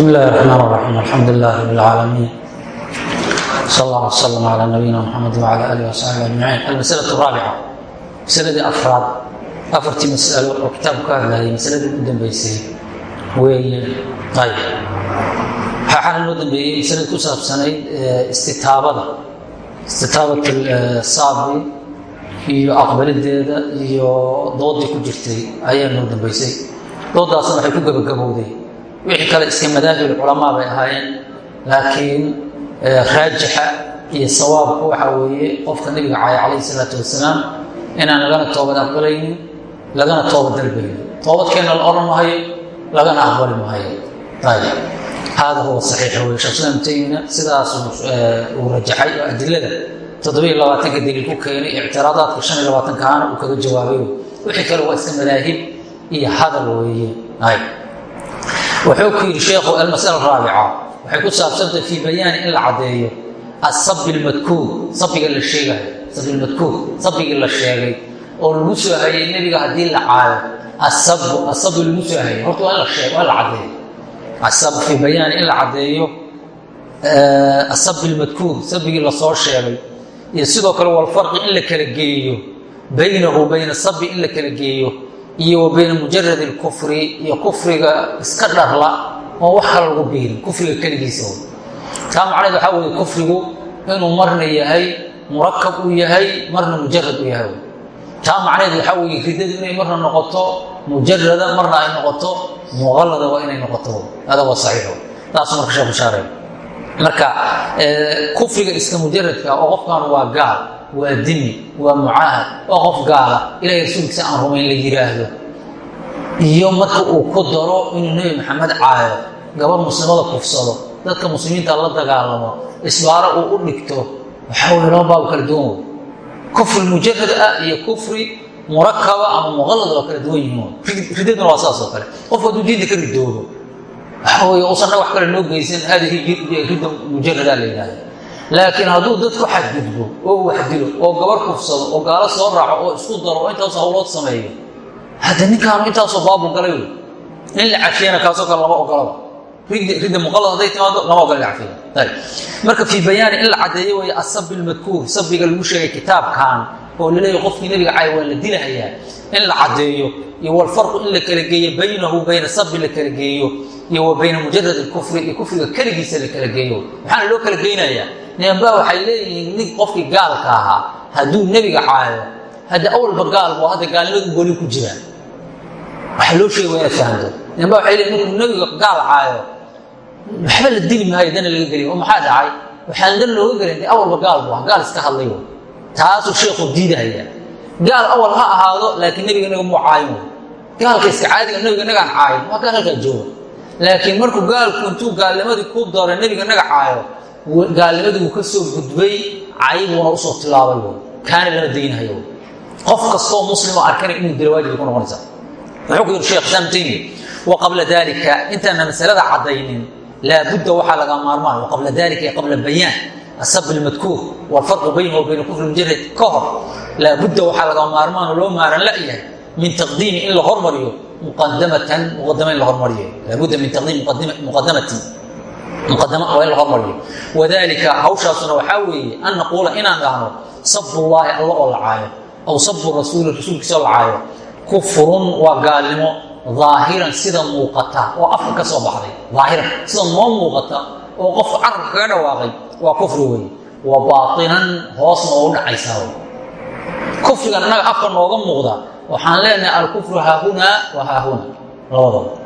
بسم الله الرحمن الرحيم الحمد لله رب العالمين صلى الله وسلم على نبينا محمد وعلى اله وصحبه اجمعين المساله الرابعه masaladii afraad afartii masalo oo kitaabku ka hadlayay masaladii ugu dambeysay weeye ayb waxaa noo dambeeyey masaladii ku saabsanayd istitaabada istitaabat saabi iyo aqbalideeda iyo doodii ku jirtay ayaa noo dambeysay doodaasna waxay ku gebagabowday wixii kale iska madaahib culamaa bay ahaayeen laakiin raajixa iyo sawaabku waxaa weeye qofka nebiga caya calayhi salaatu wasalaam inaan lagana toobad aqbalaynin lagana toobad dalbaynin toobadkeenna la odhan mahayo lagana aqbali mahayo ayb hada huwa saxiix wey sheekh taymina sidaas uu rajaxay oo adilada. Toddobiyo labaatanka daliil ku keenay ictiraadaadka shan iyo labaatanka uu kaga jawaabay. Wixii kale waa iska madaahib iyo hadal weeye. Ayb wuxuu ku yidhi sheekhu almasala raabica. Waxay ku saabsantahay fii bayaani in la caddeeyo asabi lmadkuur sabiga la sheegayo sabilmadkuur sabigii la sheegay oo lagu soo hayay nebiga haddii la caayo. Asabu asabu lagu soo hayay horta waa la sheeg waa la caddeeyo asab fii bayaani in la caddeeyo asabi lmadkuur sabigii la soo sheegay. Iyo sidoo kale walfarqi in la kala geeyo baynahu bayna sabi in la kala geeyo iyo wa bayna mujarad lkufri iyo kufriga iska dharla oo wax kala lagu biirin kufriga keligiisa taa macnaheed waxaa weeye kufrigu inuu marna yahay murakab uu yahay marna mujarad uu yahay taa macnaheed waxaa weeye ridadu inay marna noqoto mujarada marna ay noqoto muqallada waa inay noqoto waa saxiixo taas marka sheekhu shaarey marka kufriga iska mujaradka oo qofkan waa gaal waa dimi waa mucaahad waa qof gaala. Ilahay rasuulkiisa aan rumayn la yiraahdo. Iyo marka uu ku daro inuu nebi maxamed caayo gabar muslimada kufsado dadka muslimiinta la dagaalamo isbaaro uu u dhigto waxaa wey laba baab kala duwan. Wey kufri mujarad ah iyo kufri murakaba ama muqallad oo kala duwan yihiin. Ridaduna waa saas oo kale. Qof hadduu diinta ka ridoobo waxa wey uusanna wax kale noo geysan haadihi ridda mujarada la yidhahda laakiin hadduu dad ku xadgudbo oo wax dilo oo gabar kufsado oo gaalo soo raaco oo isku daro intaas hawlood sameeyo hadda ninkaanu intaasoo baabu galay wey. In la cafiyana kaasoo kale lama ogolaba. Ridda muqallad hadday timaado lama ogola in la marka fii bayaani in la caddeeyo weeye asabi lmadkuur sabiga lagu sheegay kitaabkan oo laleeyahy qofkii nebiga cay waa la dilahayaa in la caddeeyo iyo walfarqu in la kala geeyo baynahu bayna sabi la kala geeyo iyo wa bayna mujarad kufri iyo kufriga keligiisa la kala geeyo. Maxaana loo kala geynayaa nimanbaa waxay leeyihiin nin qofkii gaalka ahaa hadduu nebiga caayo hadda awalba gaal buu hadda gaalnimadu goli ku jiraan waxa loo sheegay waa inaad fahamto nimanbaa waxay leeyihiin ninkuu nebiga gaal caayo waxba la dili maayo dana laga geliy oo maxaa dhacay? Waxaan dan looga gelin de awalba gaal buu ah gaal iska hadlay taasuu sheekhu diidahaya gaal awal ha ahaado laakiin nebiga inaga muu caayin gaalka iska caadiga nebiga inagaan caayin waa gaal halkaa jooga. Laakiin markuu gaalku intuu gaalnimadii ku dooray nebiga naga caayo gaalnimadii wuu ka soo gudbay caybuuna u soo tilaabay kaana lama daynhayo qof kastoo muslimo arkana inuu dila ku noqonaysa. Wuxuu ku yidhi sheekh islaam taymi wa qabla dalika intaana masalada caddaynin laabudda waxaa laga maarmaan wa qabla dalika iyo qabla bayaan. Asab lmadkuur walfarqu baynahu wa kufri mujarad ka hor laabudda waxaa laga maarmaan oo loo maaran la'yahay min taqdiimi in la hormariyo muqadamatan muqadama in la hormariyo. Laabudda min taqdiim muqadamatin wadalika hawshaasuna waxaa weeye an naquula inaan dhahno sabullaahi alla oo la caayo aw sabu rasuuli rasuulkiisa la caayo kufrun waa gaalnimo aahiran sida muuqata oo afka ka soo baxday aahiran sida noo muuqata oo qof carabka kaga dhawaaqay waa kufri wey wa baainan hoosna oo u kufrigan innaga afka nooga muuqda waxaan leenahay alkufru haahunaa wa haahuna labadaba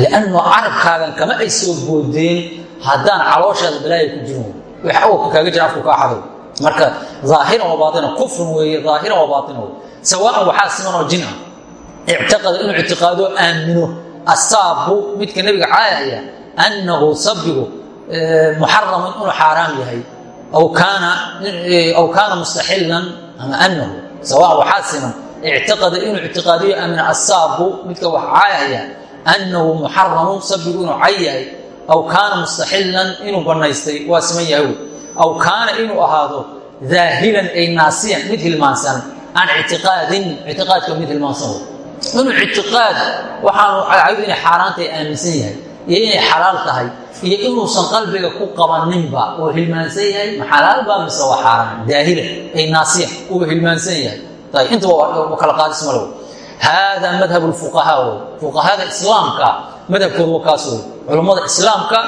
liannu carabkaagan kama ay soo boodeen haddaan calooshaada balaaya ku jirin wax awalka kaaga jira afku kaa xaday marka aahiran wa baaina kufrun weeye aahiran wa baaina wey sawaan waxaa siman oo jin ah ictiqada inuu ictiqaado aamino asaabu midka nebiga caayahaya annahu sabigu muxaraman inuu xaaraam yahay aw kaana mustaxilan ama anahu sawaan waxaa siman ictiqada inuu ictiqaadiyo aamina asaabu midka wax caayahaya annahu muxaramun sabigu inuu cay yahay aw kaana mustaxilan inuu banaystay waa siman yahay aw kaana inuu ahaado daahilan ay naasiyan mid hilmaansan can ictiqaadin ictiqaadka mid hilmaansan inuu ictiqaad waxaanu cagcaydu inay xaaraantay aaminsan yahay iyo inay xalaal tahay iyo inuusan qalbiga ku qabaninba oo hilmaansan yahay ma xalaalba mise waa xaaraan daahila ay naasiya uu hilmaansan yahay intaba kala qaadis malow haadaa madhab lfuqahaa wey fuqahada islaamka madhabkoodu waa kaas wey culammada islaamka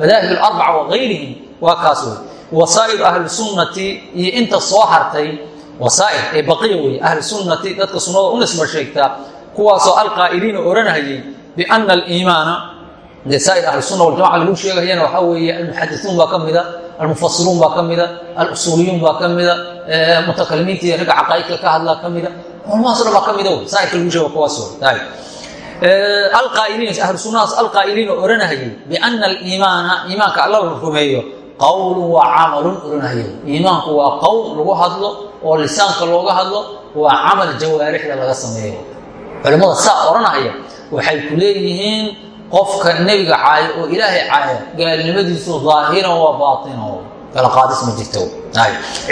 madaahib alarbaca wa gayrihim waa kaas wey wasaa'iru ahli sunnati iyo inta soo hartay wasaa'ir ee baqiya wey ahli sunnati dadka sunnada u nisba sheegta kuwaasoo alqaa'iliina odhanayay biana aliimaana dee saa'ir ahli sunna waljamaca lagu sheegayana waxaa weeye almuxadisuun baa ka mida almufasiruun baa ka mida alusuuliyuun baa ka mida mutakalimiinta iyo ragga caqaa'idka ka hadlaa ka mida culamahaas o dhan baa ka mida saa'irka lagu sheega kuwaas alqaa'iliin ahlu sunnahaas alqaa'iliina odhanahayay biana aliimaana iimaanka alla la rumeeyo qowlun wa camalun odhanahayay iimaanku waa qowl lagu hadlo oo lisaanka looga hadlo waa camal jawaarixda laga sameeyo. Culimmada saa odhanahaya waxay ku leeyihiin qofka nebiga caaya oo ilaahay caaya gaalnimadiisu daahiran waa baatinan kala qaadis ma jirto.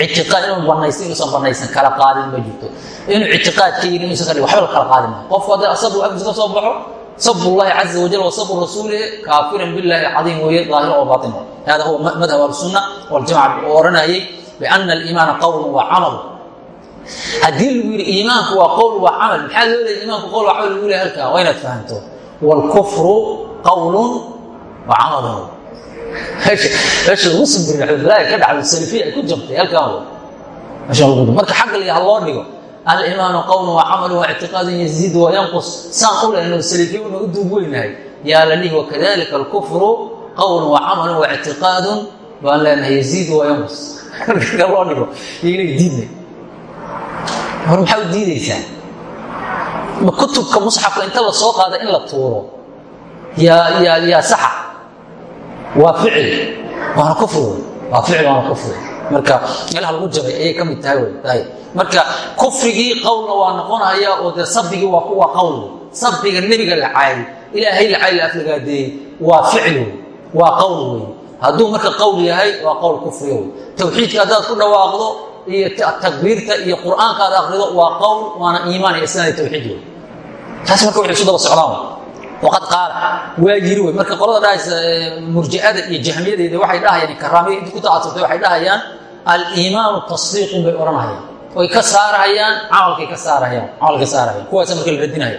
Ictiqaad inuu banaysta inuusan banaysan kala qaadin ma jirto. Inuu ictiqaad ka yiri inuusan ka dhig waxba la kala qaadin qofku haddii asabu agtiisa ka soo baxo sabu llahi caza wajal wa sabu rasuulihi kaafiran billahi alcadiim weeye daahiran waa baatin hada huwa madhab ahlusunna waljamaca oo odhanayay biana aliimaana qowlun wa camal. Haddii lagu yidhi iimaanku waa qowl waa camal maxaa loo leeyay iimaanku qowl waa camal lagu leeyahay halkaa? Waa inaad fahanto waalkufru qowlun wa camalun marka xagga ha loo dhigo aliimaanu qowlun wa camalun wa ictiqaadun yaziid wa yanqus saan u lehno salafiya una u duub weynahay yaa la dhihi wakadalika alkufru qowlun wa camalun wa ictiqaadun baan leenahay yaziid wa yanqus. Marka loo dhigo inay diidnay hor maxaa u diidaysaa ma kutubka musxafka inta la soo qaada in la tuuro. Yaa saxa waa ficil. Waana kufri wey waa ficil waana kufri marka meelaha lagu jabay ayay ka mid tahay tahay. Marka kufrigii qowlna waa noqonaya oo dee sabigii waa kuwa qowl sabiga nebiga la caayay ilaahay la caayay la aflagaadeeyey waa ficil wey. Waa qowl wey. Hadduu marka qowl yahay waa qowl kufriga wey. Tawxiidka haddaad ku dhawaaqdo iyo takbiirta iyo qur'aanka aad akrido waa qowl waana iimaan iyo islaan iyo tawxiid wey. Taas marka waxay isu daba socdaan waqad qaala. Waa yiri wey marka qolada dhahaysa murji'ada iyo jahmiyadeeda waxay dhahayaan karaamiya inta ku tacasubtay waxay dhahayaan aliimaanu tasdiiqun bay odhanayaan oy ka saarahayaan camalkay ka saarahayaan camalka saarahayaan. Kuwaasa marka la radinaya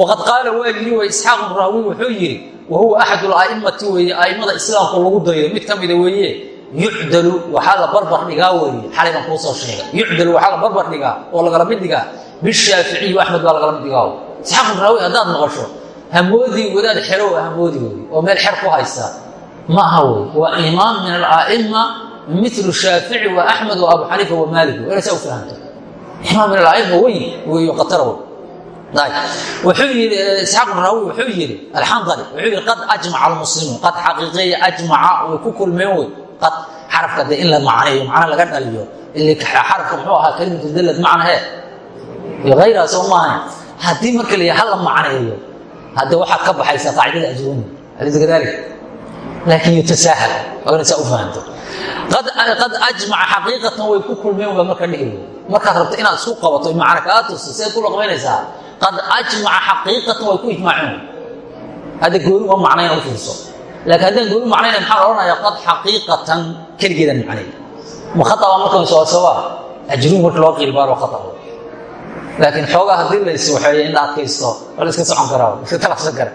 waqad qaala waa yiri wey isxaaq raawi wuxuu yidhi wa huwa axad ala'immati weeye a'immada islaamka lagu dayo mid ka mida weeye yucdalu waxaa la barbar dhigaa weeye xalay baan kuu soo sheegay. Yucdalu waxaa la barbar dhigaa oo lagala mid dhigaa. Bishaaficiyi axmed baa lagala mid dhigaa isxaaq raawi haddaad maqasho hamoodii wadaad xerow hamoodi wey oo meel xer ku haysta ma aha wey waa imaam min ala'ima milu shaafici wa axmed wa abu xaniifa wa maalik. Wey inay saa u fahamto imaam min ala'ima weyn weeyo qatar wey wuxuu yidhi isxaaq bn raawi wuxuu yidhi alxandali wuxuu yidhi qad ajmaca almuslimuun qad xaqiiqiya ajmaca way ku kulmeen wey qad xarafka dee in la macneeyo macna laga dhaliyo xarafka muxuu ahaa kalimatu dalad macnahe. Iyo hayraha soo maahan haddii marka la yaha la macneeyo hadda waxaad ka baxaysaa qaacidada ajruni alaysa kadalik laakin yutasaahal waa inay saa u fahanto qad ajmaca xaqiiqatan way ku kulmeen ba marka dhihi markaad rabto inaad isku qabato macna kaa tusto seed ku laqbaynaysaa qad ajmaca xaqiiqatan way ku ijmaaceen hadda gooni waa macnayna u fiirso laakiin haddaan gooni macnayna maxaa odhanaya qad xaqiiqatan keligeedan macnay ma khata baa markan soo sabaa ajruun marka loo qiilbaaro khata laakiin xoogaa haddii la iswaxeeyo in la adkaysto waa la iska socon karaa iska talafsan kara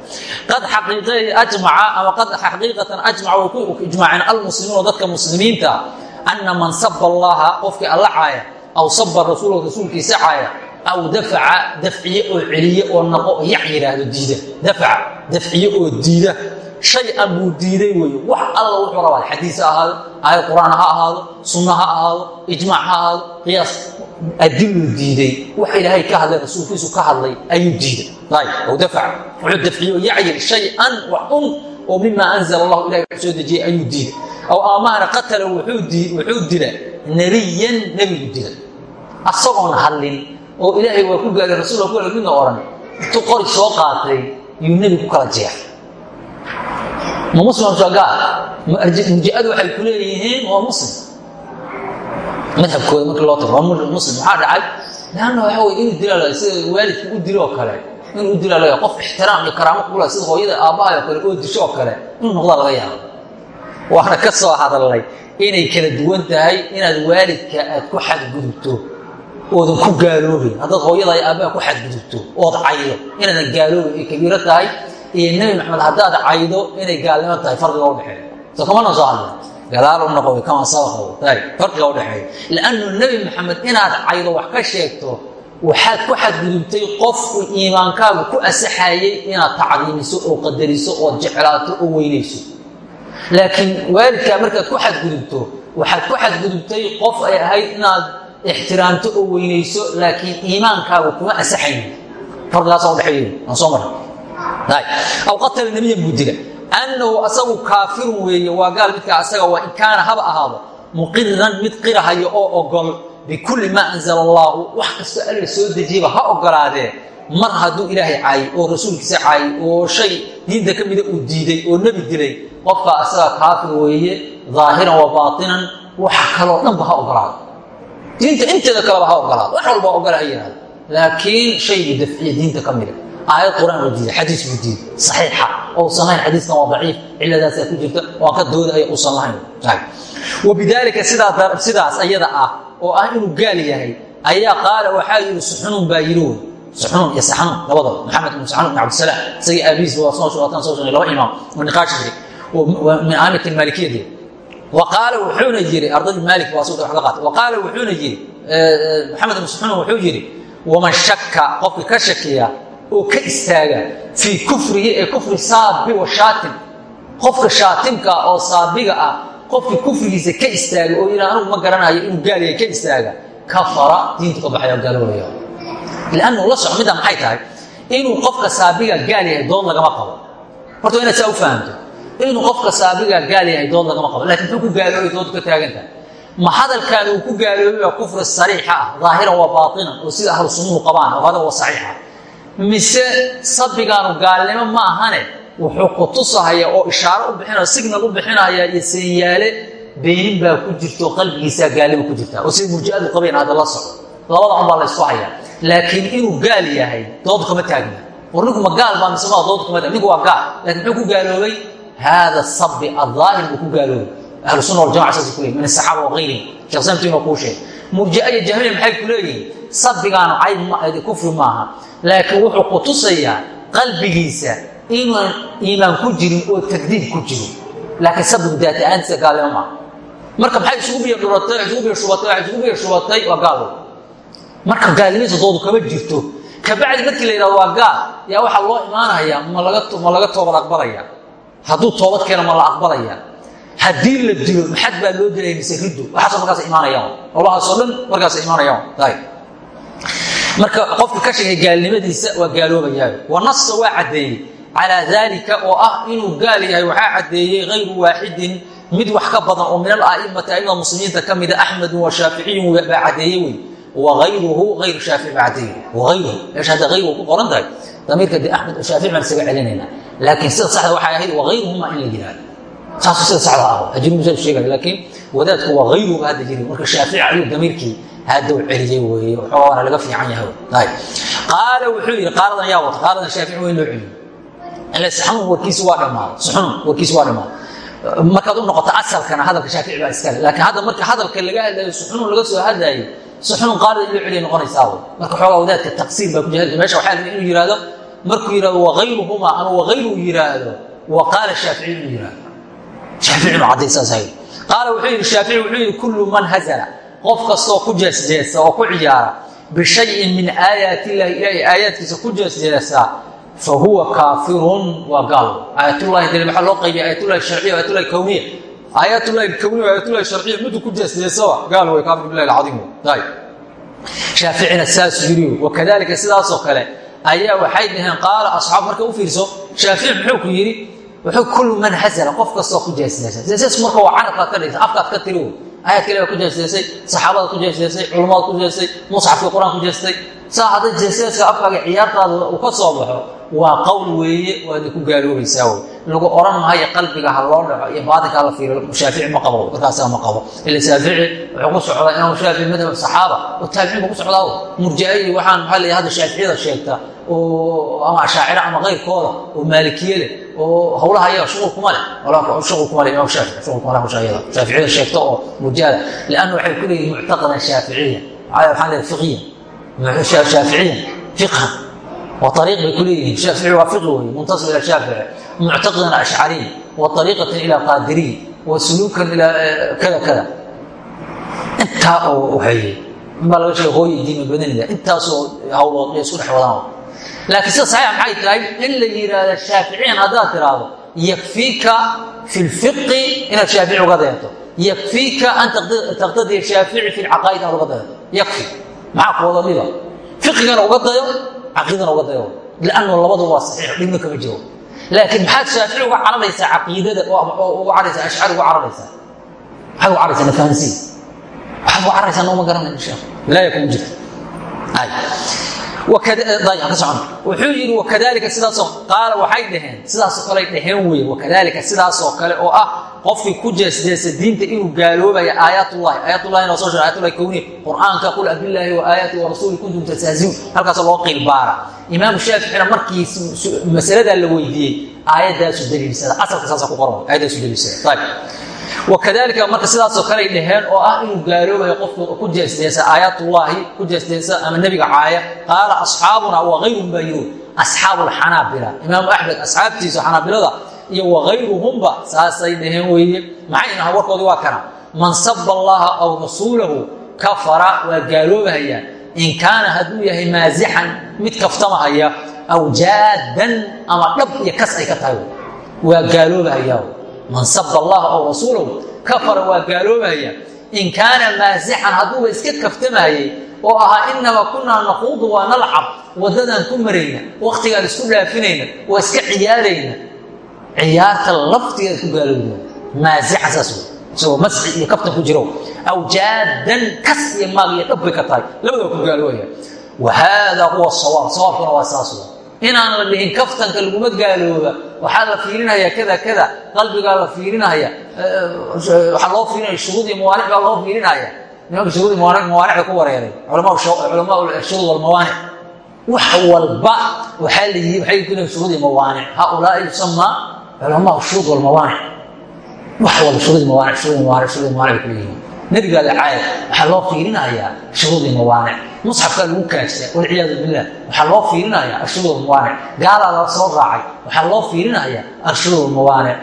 qad xaqiiqay ajmaca ama qad xaqiiqatan ajmaca way ku ijmaaceen almuslimuuna dadka muslimiinta ana man saba allaha qofkii alla caaya aw saba rasuula rasuulkiisa caaya aw dafaca dafciye oo celiye oo naqo yac yidhaahdo diida. Dafaca dafciye oo diida. Shay-an buu diiday weeye wax alla wuxuu rabaa. Xadiis ha ahaado aayad qur'aan ha ahaado sunno ha ahaado ijmaac ha ahaado qiyaas adiluu diiday. Wax ilaahay ka hadlay rasuulkiisu ka hadlay ayuu diiday. Ayb aw dafaca wuxuu dafciye oo yacyir shay-an wax un oo mimaa anzala allahu ilahay wuxuu soo dejiyey ayuu diiday. Aw aamahana qatala wuxuu dila nebiyan nebigu dila asagoon hadlin oo ilaahay waa ku gaaray rasul ku gaaray midna odhan intuu qori soo qaatay yuu nebi ku kala jeexay. Ma muslim shagaa murji'adu waxay ku leeyihiin waa muslim madhabkooda markii loo tago muslim maxaa dhacay? Leanna waxa wey inuu dilaa sida waalidku u dilo oo kale inuu u dilaa laga qof ixtiraam iyo karaamo kula sida hooyada aabbahay oo kale oo disho oo kale inuu noqdaa laga yaabo. Waana ka soo hadalnay inay kala duwan tahay inaad waalidka aad ku xadgudubto oodan ku gaaloobin. Haddaad hooyada ay aabbaha ku xadgudubto ood caydo inaadan gaaloobin ay kabiiro tahay iyo nebi maxamed haddaad caydo inay gaalnimo tahay farqiga udhexeeya so kamana soo hadla gadaal noqo kama sabaqo tahay farqiga udhexeeya liannu nebi maxamed inaad caydo wax ka sheegto waxaad ku xadgudubtay qofku iimaankaagu ku asaxayey inaad tacdiimiso oo qadariso ood jeclaato oo weynayso laakiin waalidkaa markaad ku xadgudubto waxaad ku xadgudubtay qof ay ahayd inaad ixtiraamto oo weynayso laakiin iimaankaagu kuma asaxayn farqigaasa udheeey aan soo mara aw qatala nebiyan buu dila annahu asagu kaafirun weeye waa gaal midkaa asaga waa in kaana haba ahaado muqiran mid qirahaya oo ogol bikulli maa anzala allaahu wax kastoo alla soo dejiyaba ha ogolaadee mar hadduu ilaahay caayay oo rasuulkiisa caayay oo shay diinta ka mida uu diiday oo nebi dilay qofkaa asaga kaafir weeye daahiran wa baatinan waxa kaloo dhanba ha ogolaado diinta inteeda kaleba ha ogolaado wax walba ogola ha yihahdo laakiin shaygii dafciya diinta ka mida aayad qur'aan buu diiday xadiis buu diiday saxiixa. Ousan lahayn xadiiskan waa daciif ciladaasaa ku jirta waan ka doodaya uusan lahayn. Wabidaalika sidaas ayada ah oo ah inuu gaal yahay ayaa qaala waxaa yidhi suxunuun baa yidhi wey. Suxunuun iyo saxanuun labadaba maxamed ibn saxanuun ibn cabdisalaam. Isagii aabihiis waa soo wataan soo sheegay laba imaam oo niqaash jiray min aamati maalikiyadi wa qaala wuxuuna yidhi ardadii maalik waa soo wax ka qaatay wa qaala wuxuuna yidhi maxamed ibn saxanuun wuxuu yidhi waman shakka qofka ka shakiya oo ka istaaga fii kufrihi ee kufri saabi wa shaatim. Qofka shaatimka oo saabiga ah qofkii kufrigiisa ka istaaga oo yidha anugu ma garanayo inuu gaalaya ka istaaga kafara diinta ka baxaya gaaloobaya lannu la soco middaa maxay tahay? Inuu qofka saabiga gaal yahay dood lagama qabo. Horta inaad saa u fahamto. Inuu qofka saabiga gaal yahay dood lagama qabo. Lakin muxuu ku gaaloobay dood ka taagantahay ma hadalkaan uu ku gaaloobay waa kufri sariixa ah. Daahiran wa baatinan oo sida ahlu sunnuhu qabaan oo hada wa saxiixa mise sabigaanu gaalnimo ma ahane wuxuu ku tusahaya oo ishaaro u bixinaya signal u bixinaya iyo seenyaale beenin baa ku jirto qalbigiisaa gaalnimo ku jirta. Oo sida murjiadu qabeen hadda la soco labada un baa la ysku hayaa. Laakiin inuu gaal yahay dood kama taagna. War ninku ma gaal baa mise maa dood kama taag ninku waa gaal. Lakin muxuu ku gaaloobay? Haada sabi adaahir buu ku gaaloobay. Ahlu sunna waljamaca saasay ku leeyihiin min asaxaaba wa ghayrihim. Sheekh samtiinoo kuu sheegay murji'a iyo jahmiya maxay ku leeyihiin? Sabigaanu cayb kufri maaha laakiin wuxuu ku tusayaa qalbigiisa inuan iimaan ku jirin oo tagdiid ku jiro laakiin sabigu daata-aantiisa gaalnimo maaha marka maxay isugu biyo dhuratay isugu biyo shubatay waxay isugu biyo shubatay waa gaalo marka gaalnimadiisa doodu kama jirto. Kabacdi markii la yidhahdo waa gaal yaa waxaa loo imaanaya ma laga ma laga toobad aqbalaya. Hadduu toobad keeno ma la aqbalaya. Haddii la dilo maxad baa loo dilaya mise riddo waxaasoo markaas imaanayaan olahaasoo dhan markaas imaanayaan marka qofka ka sheegay gaalnimadiisa waa gaaloobayaa wanasa waa caddeeyey. Calaa daalika oo ah inuu gaal yahay waxaa caddeeyey hayru waaxidin mid wax ka badan oo min alaimati aimada muslimiinta ka mida axmedun wa shaaficiyun baa caddeeye wey waayruhu ayru shaafici baa caddeeye waayruhu meesha hadda ayru ku qoran tahay damiirka de axmed shaafici baan isaga celinayna laakiin sida saxda waxay ahayd waayruhuma in la yihahdo saasu sida saxda ah ajrimusa sheegay laakiin wadaadku waa ayruba hadda jiri. Marka shaafici ayuu damiirkii hadow celiyey waxoogaa waana laga fiican yahay. Qaala wuxuu yidhi qaaladan yaa wata qaaladan shaafici weyn loo celiyo ile saxnuun warkiisi waa dhammaaday saxnuun warkiisi waa dhammaaday markaad u noqoto asalkana hadalka shaafici baa iskale laakiin hadda marka hadalka laga hadlayo saxnuun laga soo hadlaayey saxnuun qaalada in loo celiya noqonaysaa wey marka xoogaa wadaadka taqsiir baa ku jira. Meesha waxaa laga inuu yihahdo markuu yihahdo wagayruhuma ama wagayru yiraahdo wa qaala shaafici inuu yihahdo shaafici inuu cadday saas hay qaala wuxuu yidhi shaafici wuxuu yidhi kullu man hazala qof kastoo ku jeesjeesa oo ku ciyaara bishayin min aayaat illahi ilaahay aayaadkiisa ku jeesjeesa fa huwa kaafirun waa gaal. Aayatullahi dali maxaa loo qaybiya aayatullahi sharciya aayatullahi kowniya aayatullahi kowniya aayatullahi sharciya miduu ku jeesjeesaba gaal way kaafir billahi alcadiim. Ayb shaaficina saasuu yidhi wakadalika sidaasoo kale ayaa waxay dhaheen qaala asxaab marka u fiirso shaafici muxuu ku yidhi wuxuu kullu man hazala qof kastoo ku jeesjeesa. Jeesjees marka waa carabkaad ka dhigta afkaad ka tiri ayaad kale ku jeesjeesay saxaabada ku jeesjeesay culummada ku jeestay musxafkii qur'aan ku jeestay saa hadday jeesjeeska afkaaga ciyaartaada uu ka soo baxo waa qowl weeye waadna ku gaaloobaysaa lagu oran maayo qalbiga ha loo dhaco iyo baatinka hala fiiriyo shaafici ma qabo markaasaa ma qabo. Ila shaafici wuxuu ku socdaa imaam shaafici madhab saxaaba oo taabiciin buu ku socdaa murji'a iyo waxaan maxaa la hadda shaaficiyada sheegta oo ama ashaacira ama keyrkooda oo maalikiye leh oo hawlaha ayaga shuqul kuma leh. Shuqul kuma leh imaam shaafici shuqul kuma leh hawshayada shaaficiyada sheegta oo murji'ada lianna waxay ku leeyihiin muctaqadan shaaficiya waxaan leeyahay fiqiyan shaaficiyan fiqhan وطريق بكليهم شافعي وفقه منتصب إلى شافعي معتقدا أشعري وطريقة إلى قادري وسلوكا إلى كذا كذا انت وحي ما لو شيء هو يدين بدني انت هو يسون حوالهم لكن صحيح maxay tahay in la yiraahdo shaaficiin hadaa tiraahdo yakfiika في الفقه إن الشافعي وقضيته يكفيك أن تقتضي الشافعي في العقائد أو وقضيته يكفي معك والله لذا فقهنا وقضيه caqiidana uga dayo lannu labadu waa saxiix dhibna kama jiro. Laakiin maxaad shaafici uga cararaysaa caqiidada uga cararaysaa ashcari uga cararaysaa maxaad uga cararaysaa nafahansiin waxaad uga cararaysaa nooma garanay sheekh bilaaya kuma jirta wuxuu yidhi wakadalika sidaasoo qaala waxay dhaheen sidaasoo kale dhaheen weye wakadalika sidaasoo kale oo ah qofkii ku jeesjeesa diinta inuu gaaloobaya aayaatullahi aayatullahi noo soo sheegay aayatullahi kowniya qur'aanka qul abillaahi wa aayaati wa rasuuli kuntum tastahziun halkaasoo loo qiilbaara imaamu shaaficina markii masaladaa la weydiiyey aayaddaasu daliilsada asalka saasa ku qoran aayaddaasu daliilsada ayib wakadalika marka sidaasoo kaley dhaheen oo ah inuu gaaloobayo qofku ku jeesjeesa aayaatullaahi ku jeesjeesa ama nebiga caaya qaala asxaabuna wa hayruhum baa yiruun asxaabu lxanaabila imaamu axmed asxaabtiisa xanaabilada iyo wagayruhumba saasay dhaheen weeye. Maxay naha warkoodi waa kana. Man saba allaha aw rasuulahu kafara waa gaaloobahaya in kaana hadduu yahay maasixan mid kaftamahaya aw jaadan ama dhab iyo kas ay ka tahay. Waa gaaloobahaya man saba allaha aw rasuulahu kafara waa gaaloobahaya in kaana maasixan hadduuba iska kaftamayey oo ahaa inamaa kunaa naquudu waa nalcab waddadaan ku marayna wakhtigaan isku dhaafinayna waa iska ciyaarayna. Ciyaarta laftigeed ku gaalowda maasixa saas isagoo masxi iyo kaftan ku jiro. Aw jaadan kas iyo maag iyo dhab bay ka tahay. Labadaba ku gaaloobaya. Wa haadaa huwa sawaab. Sawaabkuna waa saas inaan la dhihin kaftanka laguma gaalooba. Waxaa la fiirinaya kada kada. Qalbigaa la fiirinaya. Waxaa loo fiirinaya shuruud iyo mawaanic baa loo fiirinaya nimanka shuruud iyo mawaanic mawaanicda ku wareeray culamaa shuruud walmawaanic wax walba waxaa la yii waxay ku leeyihiin shuruud iyo mawaanic. Haulaai yusamaa culamaa shuruud walmawaanic wax walba shuruud iyo mawaanic shuruud iyo mawaanic shuruud iyo mawaanic bay ku leeyihiin nabigaada caaya waxaa loo fiirinayaa shuruud iyo mawaanic musxafkaa lagu kaajta walciyaadu billah. Waxaa loo fiirinayaa ashuruud walmawaanic gaalaa la soo raacay waxaa loo fiirinayaa ashuruud walmawaanic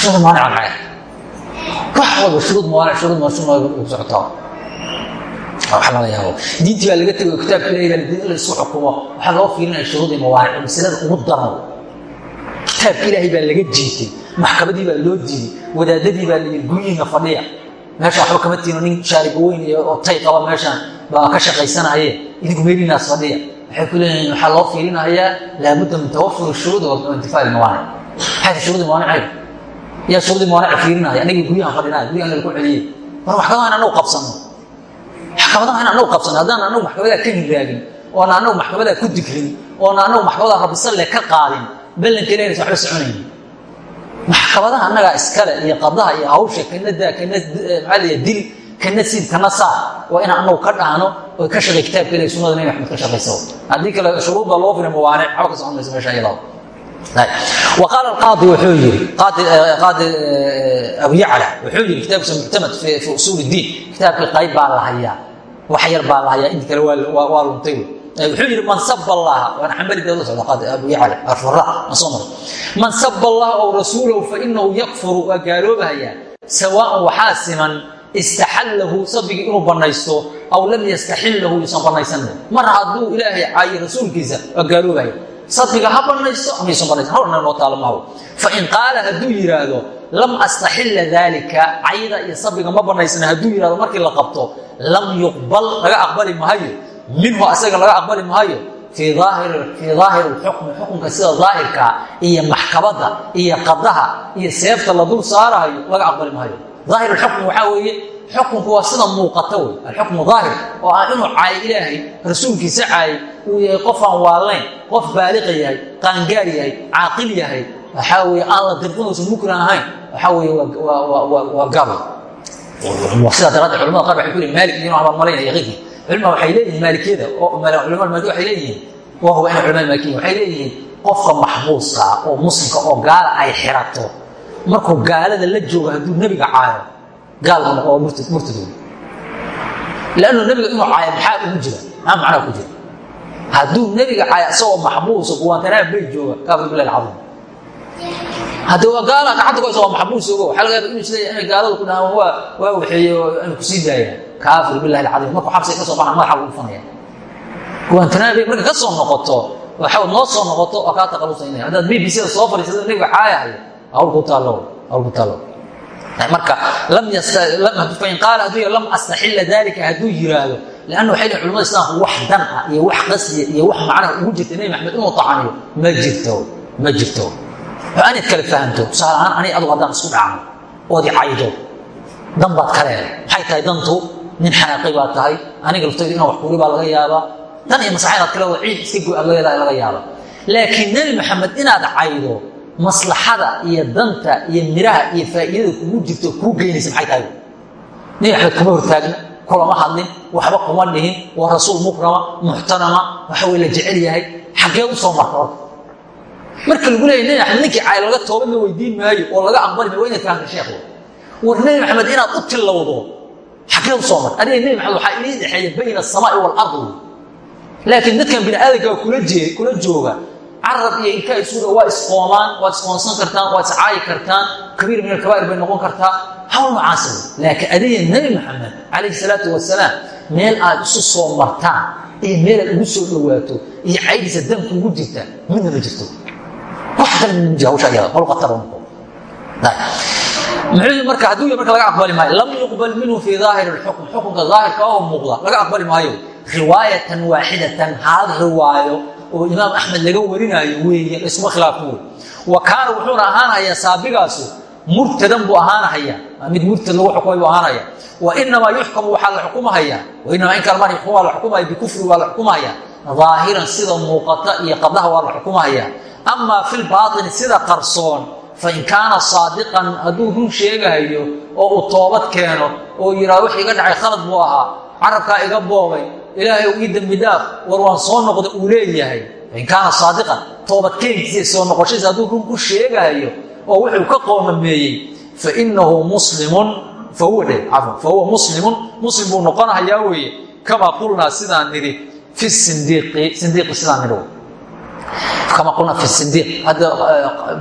shuruud mawaanic aan caaya wax walba shuruud mawaanic shuruud mawaanic socotaa diintii baa laga tego kitaabka ilahi la isku xukumo. Waxaa loo fiirinaya shuruud iyo mawaanic masalada ugu daran. Kitaabka ilaahay baa laga jiitay maxkamadii baa loo diiday wadaadadii baa layii guryihiinga fadhiya. Meesha waxba kama tiino nin shaaribo weyn iyo oo tay qaba meeshaan baa ka shaqaysanaye idinku meelinaas fadhiya waxay ku leeyihiin waxaa loo fiirinayaa laabudda min tawafur shuruud wa intifaa mawaanic maxay shuruud mawaanic yaa shuruud mawaanic fiirinaya anagii guryahan fadhinaya guryahan lagu celiyey war maxkamadaha in anagu qabsano. Maxkamadaha in anagu qabsano. Haddaan anagu maxkamadaa ka hiraagin oona anagu maxkamadaa ku digrin oona anagu maxkamadaa rabisalle ka qaadin ballanka ilahnaysa waxba soconayn. Maxkamadaha annagaa iskale iyo qadaha iyo hawsha kana daa kana maxaa laya dil kana sid kana saar waa inaan anagu ka dhahno oo ka shaqay kitaabka ilahi sunnada nabi maxamed ka shaqaysa haddii kale shuruud baa loo firay mawaanic waxba ka socon mayso meesha iyadaba وقال القاضي wuxuu yihi qaadi abu yacla wuxuu yihi kitaabkiisa muctamad fi usuul الdiin kitaabkii qayb baa la hayaa wax yar baa la hayaa inta kale waa luntay wuxuu yihi man saba allaha waana xambali dawla socda qaadi abu yacla arfura ma soo maray man saba allaha aw rasuulahu fainahu yakfuru waa gaaloobahayaa sawaan waxaa siman istaxallahu sabigii inuu banaysto aw lam yastaxillahu yuusan banaysanin mar hadduu ilaahay caayo rasuulkiisa waa gaaloobahaya sadbiga ha banaysto maysan banaysan horna noo taalo maho fain qaala hadduu yidhaahdo lam astaxilla daalika cayda iyo sabiga ma banaysana hadduu yidhahdo markii la qabto lam yuqbal laga aqbali mahayo minhu asaga laga aqbali mahayo fii daahiri lxukmi xukunka sida daahirka iyo maxkabadda iyo qadaha iyo seefta la dul saarahayo laga aqbali mahayo daahir xukmi waxaa weeye xukunku waa sida muuqata wey alxukmu daahir oo ah inuu caayo ilaahay rasuulkiisa caayay uu yahay qof aan waalayn qof baaliqa yahay qaangaar yahay caaqil yahay. Waxaa weye aan la dirqinayso mukran ahayn. Waxaa weye waa gaabo sidaa daraaddeed culamada qaar waxay ku leeyihiin maalik iyo abaan malaynaya keyrkii culima waxay leeyihiin maalikiyada oo culamada maaliki waxay leeyihiin waa huba ina culamada maalikiyin waxay leeyihiin qofka maxbuuska oo muslimka oo gaala ay xirato markuu gaalada la joogo hadduu nebiga caayo gaal buu noqo oo murtadooda lannu nebiga inuu caayo maxaa ugu jira? Maxaa macnaa ku jira? Hadduu nebiga caayo isagoo maxbuusa guwantanaa bay jooga kaafir bilah alcadiim hadde waa gaala gacanta ku haysa waa maxbuus ogo. Waxaa laga yaaba inuu is leeyahay inay gaalada ku dhahaan waa waa waxeeye aanu ku sii daaya kaafir billahi alcadiim markuu xabsiga ka soo baxan madaxa lagu fanaya guwantanaa bay marka ka soo noqoto waxa noo soo noqoto oo kaa taqalusaynaya haddaad b b c da soo fadhiisado nebiga caayahayo hawl ku taallo hawl ku taallo marka fain qaala hadduu lam astaxila dalika hadduu yiraahdo lanna waxay lehin culamada islaamku wax dan ah iyo wax qasdiya iyo wax macnaha ugu jirta nebi maxamed inuu tacaniyo ma jirto ma jirto. Anaad kala fahamto tusaale ahaan aniga adugu haddaan isku dhacno ood i caydo dan baad ka leeday maxay tahay dantu? Nin xanaaqay baad tahay aniga laftaydu inaan wax kuuri baa laga yaabaa. Dan iyo masaxadaad kale ciid iska go aad leedahay laga yaaba laakiin nebi maxamed inaad caydo maslaxada iyo danta iyo miraha iyo faa'iidada kugu jirto kuu geynaysa maxay tahay? Nebi maxamed kuma hortaagna kulama hadlin waxba kuma dhihin waa rasuul mukrama muxtanama waxa wey la jecel yahay xaggee u soo marka horta marka lagu leeyay nebi maxamed ninkii cay laga toobad la weydiin maayo oo laga aqbali maayo waa inaad fahamta sheekhu. War nebi maxamed inaad u tillowdo xaggee u soo marka adiga nebi maxamed waxaa inii dhexeeya bayna asamaa'i waalardi laakiin dadkan bini aadamka kula jooga carab iyo ilka isuda waa isqoomaan waad isqoonsan kartaan waad iscaayi kartaan kabiir min alkabaa'ir bay noqon kartaa. Hawl macaasida laakiin adiga nebi maxamed calayhi salaatu wasalaam meel aad isu soo martaan iyo meel aad ugu soo dhowaato iyo caydiisa dan kugu jirta midna ma jirto. Marka hadduu marka laga aqbali maayo lam yuqbal minhu fii daahiri lxukm xukunka daahirka oo muuqda laga aqbali maayo riwaayatan waaxidatan hal riwaayo oo imaam axmed laga warinaayo weeye laysuma khilaafo wa kaana wuxuuna ahaanhayaa saabigaasu murtadan buu ahaanahaya mid murtad lagu xukumay buu ahaanaya wa inamaa yuxkamu waxaa la xukumahaya wainamaa in kalmaan yuxkum waa la xukumaya bikufri waa la xukumahaya. Sida muuqata iyo qadaha waa la xukumahaya. Amaa fi lbaatini sida qarsoon fain kaana saadiqan hadduu run sheegahayo oo uu toobad keeno oo yidhahdo wix iga dhacay khalad buu ahaa carabkaa iga boobay ilaahay ii dembi dhaaf war waan soo noqday uu leeyahay. Fain kaana saadiqan toobadkeenkiisa soo noqoshadiisa hadduu run ku sheegahayo oo wuxuu ka qoomameeyey fainahu muslimun fahuwa dhe cafwan fahuwa muslimun muslim buu noqonahayaa weeye kamaa qulnaa sidaan nidhi fi sindiiqi sindiiqi sidaan nidhi kama qulnaa fi sindiiq hadda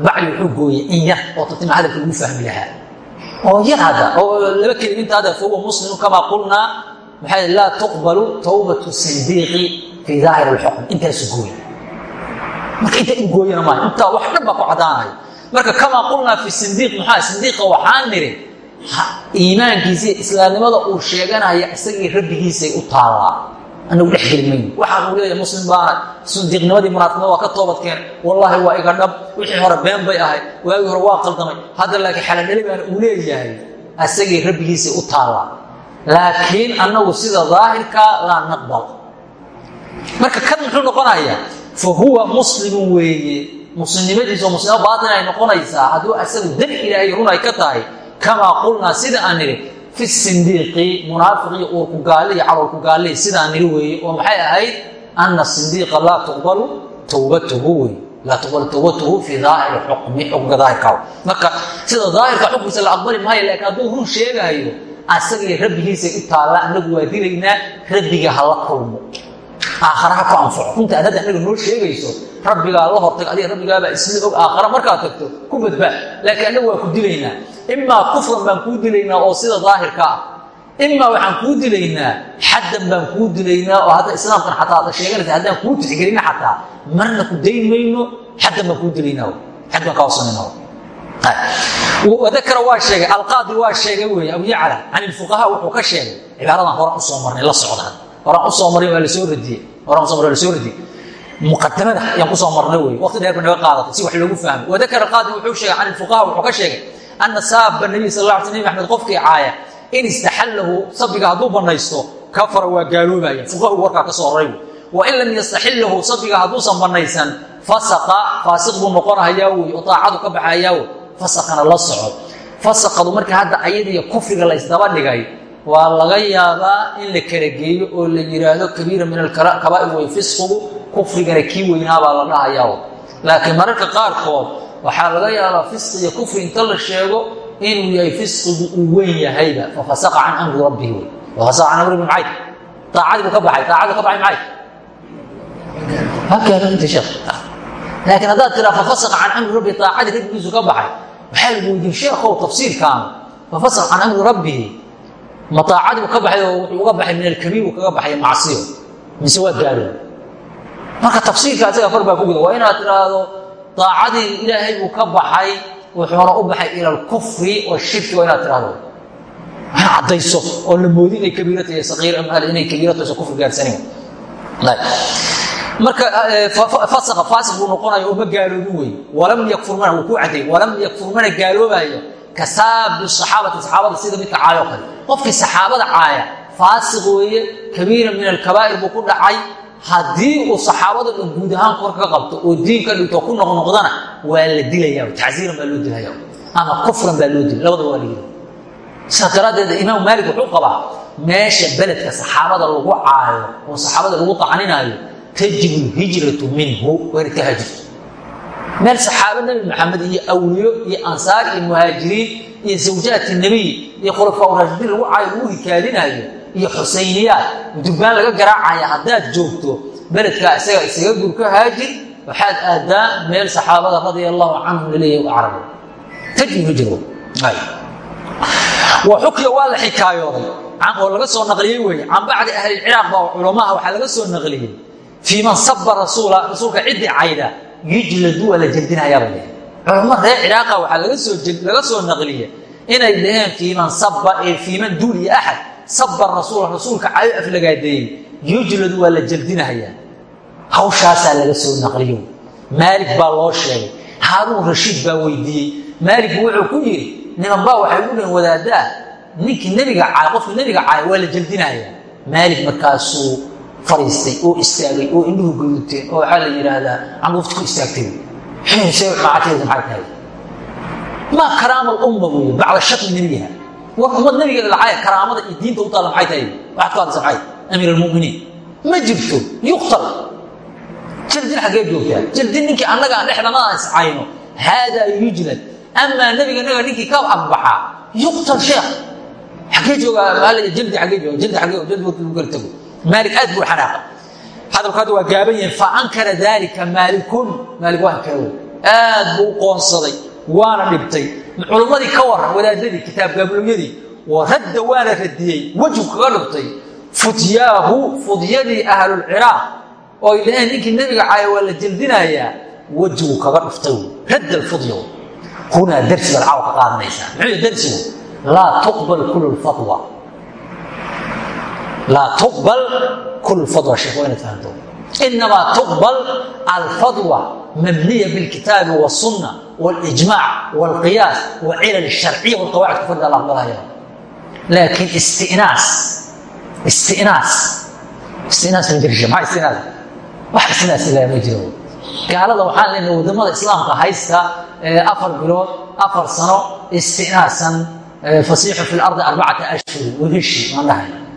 bacli wuxuu gooyey in yar oo tatima hadalka lagu fahmi lahaa. Oo yar hadda oo laba keliminta hadda fahuwa muslimun kamaa qulnaa maxaa laa tuqbalu tawbatu sindiiqi fii daahir lxukm intaasu gooye marka inta in gooyana maayo intaa wax dhan baa ku caddaanaya. Marka kamaa qulnaa fi sindiiq maxaa sindiiqa waxaan nidhi iimaankiisii islaamnimada uu sheeganaya isagii rabbigiisay u taallaa. Anagu dhex geli mayno. Waxaan uu leeyahay muslim baana sindiiqnimadii munaafiqnimada waa ka toobadkeen wallaahi waa iga dhab. Wixii hore been bay ahayd. Waagii hore waa qaldamay. Hadda laakiin xaladhali baana uu leeyahay isagii rabbigiisay u taallaa laakiin annagu sida daahirkaa laa naqbal. Marka kan muxuu noqonayaa? Fa huwa muslimun weeye. Muslimnimadiisa oo muslimo baatin ay noqonaysaa hadduu asagu dan ilaahay run ay ka tahay kamaa qulnaa sida aan nidhi fi sindiiqi munaafiqii uurkugaallihi calowlkugaallihi sidaan nidhi weeye oo maxay ahayd? Ana sindiiqa laa tuqbalu towbatuhu wey laa tuqbalu towbatuhu fii daahiri xukmi xukunka daahirkaa marka sida daahirka xukunkiisa la aqbali maayo laakiin hadduu run sheegaayo asagii rabbigiisay u taalla anagu waa dilaynaa rabbiga hala kulmo. Aakhara ha ku anfaco runta aad hadda anaga noo sheegayso rabbigaa la hortag adiga rabbigaabaa isla og aakhara markaad tagto ku badbaad laakiin anagu waa ku dilaynaa. Imaa kufran baan kuu dilaynaa oo sida daahirka ah. Imaa waxaan kuu dilaynaa xaddan baan kuu dilaynaa oo hadda islaamkan xataa ada sheeganaysa haddaan kuu tixgelina xataa marna ku dayn mayno xaddan baan kuu dilaynaa xad kaa hosanayna wadakara waa sheegay alqaadi waa sheegay wey abu yacla can ilfuqahaa wuxuu ka sheegay cibaaradan horaan u soo marnay la socda horaan u soo marnay waa la soo radiyey. Horaan u soo marnay la soo radiyey. Muqadamada ayaan ku soo marnay wey waqti dheer ba naga qaadatay si wax loogu fahmo. Wadakara alqaadi wuxuu sheegay can ilfuqahaa wuxuu ka sheegay ana saaba nabiy sal la sl nabi maxamed qofkii caaya in istaxallahu sabiga hadduu banaysto kafara waa gaaloobaya fuqahu warkaa ka soo horay wain lam yastaxillahu sabiga hadduusan banaysan fasaqa faasiq buu noqonahayaa wey oo daacadu ka baxayaa wey fasaqana la soco fasaqadu marka hadda ayadiiyo kufriga laysdaba dhigay waa laga yaabaa in la kala geeyo oo la yidhaahdo kabiira min alkabaa'ir way fisqigu kufrigana kii weynaabaa la dhahayaa laakiin mararka qaarkood waxaa laga yaabaa fisqi iyo kufri inta la sheego inuu yahay fisqigu uu weyn yahayba. Fafasaqa can amri rabbihi wey fafasaqa can amri maxay daacadii buu ka baxay. Daacadu ka baxay maxay? Halkeeda inta sheekh. Laakiin haddaad tiraa fafasaqa can amri rabbihi daacadii rabbigiisu ka baxay waxaa lagu weydiin sheekhow tafsiirkaana fafasaqa can amri rabbihi ma daacadii buu ka baxay oo wuxuu uga baxay min alkabiir uu kaga baxay macsiyo. Mise waa gaareen marka tafsiirka asaga kor baa ku guda waa inaad tiraahdo daacadii ilaahay buu ka baxay wuxuuna u baxay ila alkufri washirki waa inaad tirahdo waxna caddayso oo la moodi inay kabiirata saqiir inay kabiirata iso kufri gaarsanin marka fasaqa faasiq buu noqonaya oo ma gaaloobin wey walam yakfur mana wuu ku cadday walam yakfur mana gaaloobaayo ka saabi saxaabati saxaabada sida midka caayo kale. Qofkii saxaabada caaya faasiq weeye kabiira min alkabaa'ir buu ku dhacay. Haddii uu saxaabada dhan guud ahaan kor ka qabto oo diin ka dhigto ku noqnoqdana waa la dilaya tacsiiran baa loo dilaya ama kufran baa loo dila labadaba waa la yidhi. Sidaas daraaddeed imaam maalik wuxuu qabaa meesha beledka saxaabada lagu caayo oo saxaabada lagu qacaninaayo tajibu lhijratu minhu waa inad ka hajirto meel saxaabo nebi maxamed iyo awliyo iyo ansaar iyo muhaajiriin iyo zawjaati nebiy iyo khulafaa raashidiin lagu caayo lagu hikaadinaayo iyo xusayniyaad durbaan laga garaacaya haddaad joogto beledkaa isaga isaga gur ka haajir waxaad aadaa meel saxaabada radia allahu canhum laleeyahy u carabo tajibu hijro wa xukya waa la xikaayooday oo laga soo naqliyey weeye. Can bacdi ahlilciraaq baa culamaha waxaa laga soo naqliyey fii man saba rasuula rasuulka ciddii cayda yujladu waa la jeldinayaaba le culamo reer ciraaqa waxaa laga soo naqliye inay dhaheen fii man saba ee fii man duul iyo axad saba rasuula rasuulka cayo aflagaadeeyey yujladu waa la jeldinahayaa hawshaasaa laga soo naqliyo maalik baa loo sheegay haaruun rashiid baa weydiiyey maalik wuxuu ku yidhi niman baa waxay u dhan wadaadaa ninkii nebiga caay qofkii nebiga caaya waa la jeldinahayaa maalik markaasuu fariistay oo istaagay oo indhuhu gudubteen oo waxaa la yidhaahdaa canduufta ku istaagtay. Macateeda maxay tahay? Maa karaama lumma weeye bacda shatmi nebiha war ummad nabigeeda lacaya karaamada iyo diinta u taalla maxay tahay? Waxaad ku hadlaysa maxay? Amiir almuminiin ma jirto yuqtal jaldin xaggee joogtaa jaldin ninkii annaga aan dhexdannada aan iscayno. Haadaa yujlad amaa nebiga naga ninkii ka abbaxaa yuqtal sheekh. Xaggee joogaa jaldi xaggee jooga jaldi xaggee jaldi waqti lagu kala tago maalik aad buu xanaaqa hadalku hadda waa gaaban yahin fa ankara daalika maalikun maalik waa ankara wey aad buu u qoonsaday waana dhibtay culummadii ka waran wadaadadii kitaab gaablowyadii radda waana radiyey wejhu kaga dhibtay futyaahu fudyadii ahlulciraaq oo ay dhaheen ninkii nebiga caaya waa la jeldinayaa wejhu kaga dhiftay radd alfudya hunaa darsi baad caawa ka qaadanaysaa muxuu darsigu laa tuqbal kul lfatwa laa tuqbal kul fadwa sheekh waa inaad fahamto inamaa tuqbal alfadwa mabniya bilkitaabi wasunna walijmaac walqiyaas wacilal sharciya walqawaacid ku fadhiga allah laakiin istinaas istinaas istinaas ma jirisha maxaa istinaas wax istinaas ilaa ma jiro gaalada waxaan leenahay waddamada islaamka haysta afar bilood afar sano istinaasan fasiixu fi lardi arbacata ashhur wehishi maan dhahay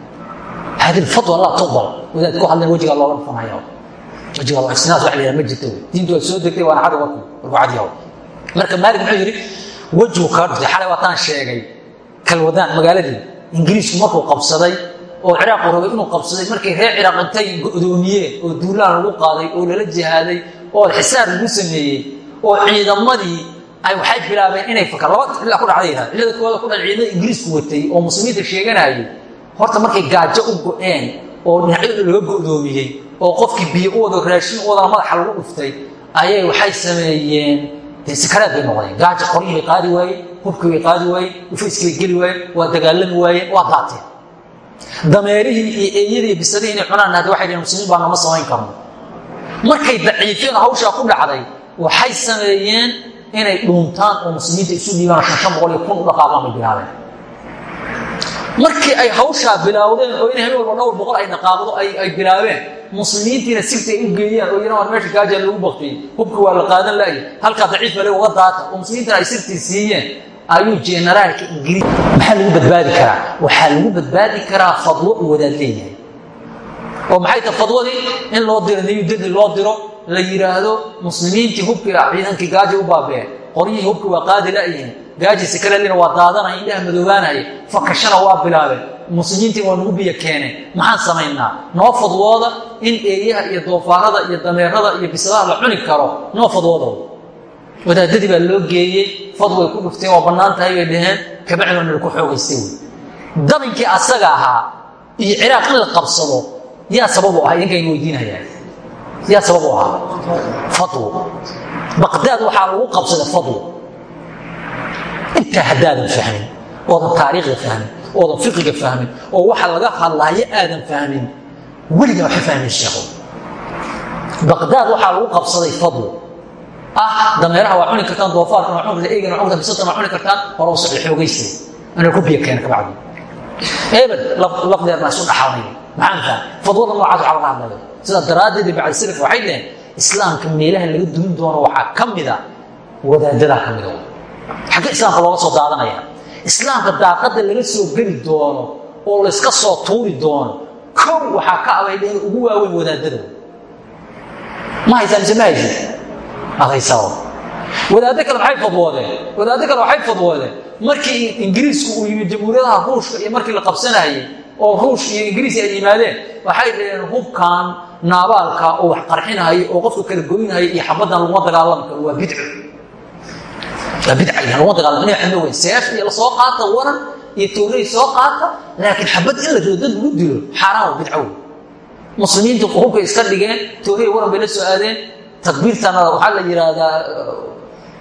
hadi lfadwa laa tuqbal wadaad ku hadleen wejigaa looga dhufanaya wejiga istinaas wax la yidhaha ma jirto diintu waa soo degtay waana cadi warku cadiyaw marka maalik muxuu yidhi wejhu kaga dhuftay xalay waataan sheegay kalwadaan magaaladii ingiriisku markuu qabsaday oo ciraaqu rabay inuu qabsaday markay reer ciraaq intay go'doomiyeen oo duulaan lagu qaaday oo lala jihaaday oo xisaar lagu sameeyey oo ciidamadii ay waxay bilaabeen inay fakar laba ilaa ku dhacday yidhahda cillada koowaada ku dhacay ciidamada ingiriisku watay oo muslimiinta sheeganayay horta markay gaajo u go'een oo dhinacyadu laga go'doomiyey oo qofkii biyo u wado raashin u wadana madaxa lagu dhuftay ayay waxay sameeyeen. Dee sakaraad bay noqdeen. Gaajo qoryii bay qaadi waayeen hubkii bay qaadi waayeen ufayskii bay geli waayeen waa dagaalami waayeen waa daateen dameerihii iyo eeyadii iyo bisadihii inay cunaan hadda waxay dhaheen muslimiin baa nama samayn karno. Markay daciifeen hawshaa ku dhacday waxay sameeyeen inay dhuuntaan oo muslimiinta isu dhiibaan shan shan boqol iyo kun u dhaqaaqaan bay bilaabeen markii ay hawshaa bilaawdeen oo inay habeen walba dhowr boqol ay dhaqaaqdo ay bilaabeen muslimiintiina sigta ay u geeyaan oo yidhan war meesha gaaja lagu baktiyey hubka waa la qaadan laaya halkaa daciif bale uga daata. Oo muslimiintana ay sirtii siiyeen. Ayuu generaalka ingiriis maxaa lagu badbaadi karaa? Waxaa lagu badbaadi karaa fadwo uu wadaad leeyahay. Oo maxay tahay fadwadii in loo diro niyu dadi loo diro la yidhaahdo muslimiintii hubkii ciidankii gaaja u baabeen qoryihii hubkii waa qaadi la'yihin gaajisi kalelina waa daadanaya indhaha madoobaanaya fakashana waa bilaabeen muslimiintii waa nagu biyo keeneen maxaan samaynaa? Noo fadwooda in eeyaha iyo doofaarada iyo dameerada iyo bisadaha la cuni karo. Noo fadwoodow wadaadadii baa loo geeyey. Fadway ku dhufteen waa bannaan tahay bay dhaheen. Kabacdina nala ku xoogaystay. Wey dabinkii asaga ahaa iyo ciraaq in la qabsado yaa sabab u ahaa? Idinkaan weydiinayaan yaa sabab u ahaa? Fadwo baqdaad waxaa lagu qabsaday fadwo intaa haddaadan fahmin oodan taariikhda fahmin oodan fiqiga fahmin oo waxa laga hadlaayo aadan fahmin weligaa waxa fahmin sheekho baqdaad waxaa lagu qabsaday fadwo ah dameeraha waa cuni kartaan doofaarkan waa cuni kartaan eygana waa cuni kartaan bisatan waa cuni kartaan hore u socday xoogaysi. Inay ku biyo keena kabacdi ebel lafdeerna isu dhaxalnay maxaan fahm fadwada noocaas waxaa laga hadlaya sidaa daraaddeed bacdi salaf waxay dhaheen islaamka meelaha laga dumin doono waxaa ka mida wadaadadaa ka mida xagga islaamka looga soo daadanaya islaamka daaqadda laga soo geli doono oo layska soo tuuri doono kow waxaa ka abaydheen ugu waaweyn wadaadada. Ma haysaa mise ma haysid adaysaa wadaaddo kale maxay fadwoodeen wadaaddo kale waxay fadwoodeen markii ingiriisku uu yimid jamhuuriyadaha ruushka iyo markii la qabsanayay oo ruush iyo ingiriis ay yimaadeen waxay dhaheen hubkan naabaalka oo wax qarxinahaya oo qofka kala goynahaya iyo xabaddan laguma dagaalami karo waa bidco waa bidca iyo laguma dagaalamo ina xadno weyn seef iyo la soo qaata waran iyo toorey soo qaata laakiin xabad in la rado dad lagu dilo xaaraan waa bidco wey muslimiintu hubkay iska dhigeen toorey waran bay la soo aadeen takbiirtana waxaa la yidhaahdaa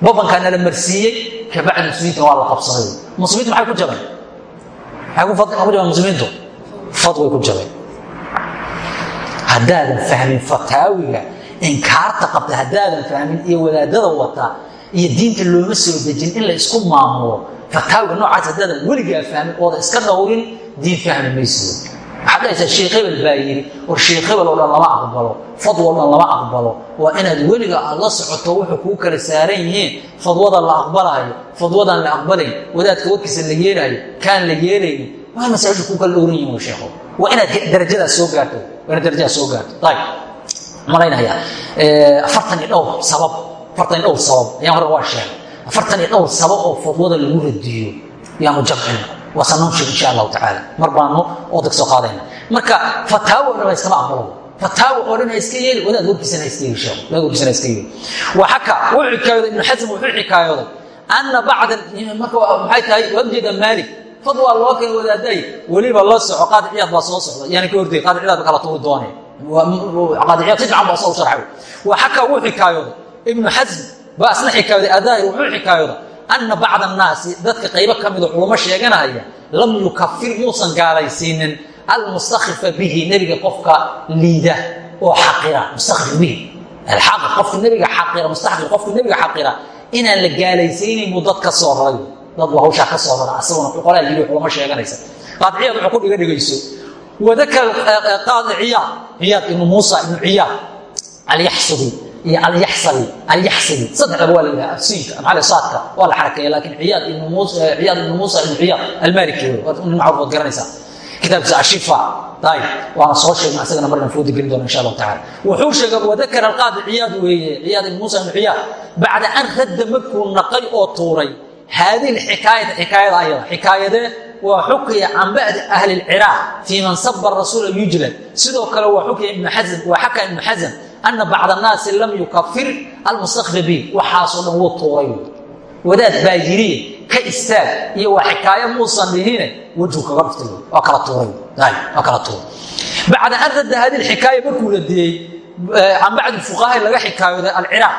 babankaana la marsiiyey kabacdi muslimiinta waa la qabsaday. Muslimiintu maxay ku jabeen? Maxay ku ku jabeen muslimiintu? Fadway ku jabeen haddaadan fahmin fataawiga inkaarta qabta haddaadan fahmin iyo wadaadada wata iyo diinta looma soo dejin in la isku maamulo. Fataawiga noocaas haddaadan weligaa fahmin ooda iska dhowrin diin fahmi maysido waxaad sheekh hebel baa yidhi war sheekh hebel oo dhan lama aqbalo fadwo o dhan lama aqbalo. Waa inaad weliga aad la socoto wuxuu kuu kala saaran yihiin fadwada la aqbalaayo fadwadan la aqbalayn wadaadka warkiisa la yeelaayo kaan la yeelaynin waa masaajid kuu kala dhowran yihiin sheekho. Waa inaad darajadaas soo gaarto waa inaad darajadaas soo gaarto. Ayib malaynayaa afartan iyo dhowr sabab afartan iyo dhowr sabab. Ayaan hore waa sheegay. Afartan iyo dhowr sabab oo fadwada lagu radiyo yaanu jamcina waase noo sheeg insha allahu tacaala. Mar baanu oo dag soo qaadayna. Marka fataawo o dhan ba iskama aqbalo fataawo oo dhan ha iska yeeli wadaad warkiisana iska yeeli sheekh wadaad warkiisana iska yeeli waxaka wuxuu xikaayooday ibnu xasm wuxuu xikaayooday anna bacda marka maxay tahay wabjeda maalik fadwaa loo keen wadaaday. Weliba la soco qaadi ciyaad baa soo socda yaani ka hortay qaadi ciyaad kala tuuri dooneen qaadi ciyaad si baa soo sharxay. Waxaka wuu xikaayooday ibnu xasm baa isna xikaayooday adaahir wuxuu xikaayooday ana bacd annaasi dadka qaybo ka mido culamo sheeganaya lam yukafir muusan gaalaysiinin almustakhifa bihi nebiga qofka liida oo xaqira. Mustakif bihi. Alxaq qofka nebiga xaqira mustaxqir qofka nebiga xaqira inaan la gaalaysiinin buu dad ka soo raray dad buu hawshaa ka soo rara asaguna qolaa yidhi culamo sheeganaysa. Qaadiciyaad wuxuu ku dhiga dhigayso wadakar qaadi ciyaad ciyaad ibnu muusa ibnu ciyaad alyaxsubi iyo alyaxsabi alyaxsabi saddexdaba waa la yidhaha siinka maxaa saadka waa la xarakeeya laakiin ciyaad ibnu muusa ciyaad ibnu muusa ibnu ciyaad almaliki wey waad nin macruuf waad garanaysaa kitaabkiisa ashifa ayib waana soo sheegna asagana marna foodi gelin doona insha allahu tacala wuxuu sheegay wadakara alqaadi ciyaad weeye ciyaad ibnu muusa ibnu ciyaad bacda an radda markuu naqay oo tuuray haadihi lxikaayata xikaayada ayada xikaayadee waa xukya can bacdi ahli lciraaq fii man saba rasuula yujlad sidoo kale waa xukya ibnu xasm waa xaka ibnu xasm ana bacd annaasi lam yukafir almustakfa bi waxaasoo dhan wuu tuuray wadaad baa yiri ka istaag iyo waa xikaayo muusan dhihine wejhu kaga dhuftay waa kala tuuray waa kala tuuray bacda an radda hadi lxikaaya markuu radiyey can bacdi fuqaha laga xikaayooday alciraaq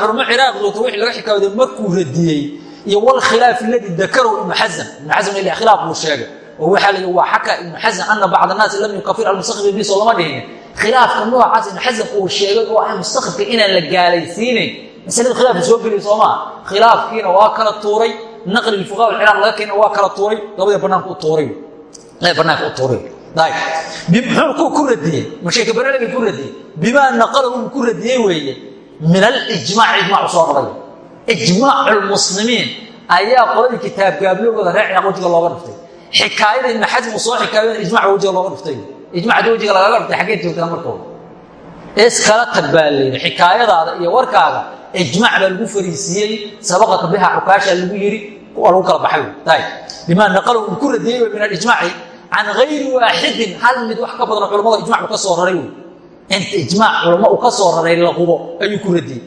xurmo ciraaq joogta wixii laga xikaayooday markuu radiyey iyo wlkhilaaf aladi dakarahu ibnu xasm ibnu xasm ila khilaaf buu sheegay. Oo waxaa la waa xaka ibnu xasm ana bacd annaasi lam yukafir almustakfi bi soo lama dhihin. Khilaafka noocaas ibnu xasm uu sheegay oo ah mustakifka inaan la gaalaysiinayn masalada khilaafka soo geliy soo maa khilaafkiina waa kala tuuray. Naqli fuqaha ciraaq laga keena waa kala tuuray. Labadii banaanku u tuuray. Banaanka u tuuray. Muxuu ku radiyey? Bay ku radiyey. Bimaa naqalahu ku radiyey weeye. Min alijmaac ijmac soo raray ijmaac lmuslimiin ayaa qoladii kitaabgaablogooda reer ciraaq wejiga looga dhiftay xikaayada ibn xasm uu soo xikaayooda ijmaca wejiga looga dhiftay ijmac haddii wejiga lagaga dhiftay xaggeed joogtaa markooda iskala tag baa layidhi xikaayadaada iyo warkaaga ijmac baa lagu fariisiiyey sabaqaka biha xukaasha lagu yidhi waa lagu kala baxay. Tay bimaa naqalahu uu ku radiyey min alijmaaci can hayri waaxidin hal mid wax ka badanoo culamada ijmac uu ka soo raray. Inta ijmaac culamo uu ka soo raray la hubo ayuu ku radiyey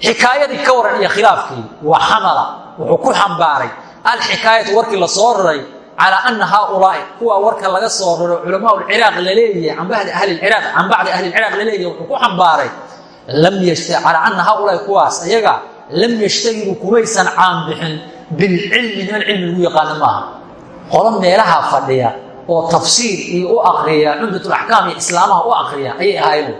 xikaayadii ka waran iyo khilaafkii waa xamala wuxuu ku xambaaray. Alxikaayatu warkii la soo raray calaa ana haaulaai kuwa warka laga soo raro culamaa ciraaq la leeyahay can bacdi ahli ciraaq can bacdi ahli ciraaq la leeyahay wuxuu ku xambaaray. Calaa ana haaulaai kuwaas ayaga lam yashtahiruu kumaysan caanbixin bilcilmi niman cilmi lagu yaqaano maaha. Qolo meelaha fadhiya oo tafsiir iyo u akriya cumdatulaxkaam iyo islaamaha u akriya ayay ahaayeen.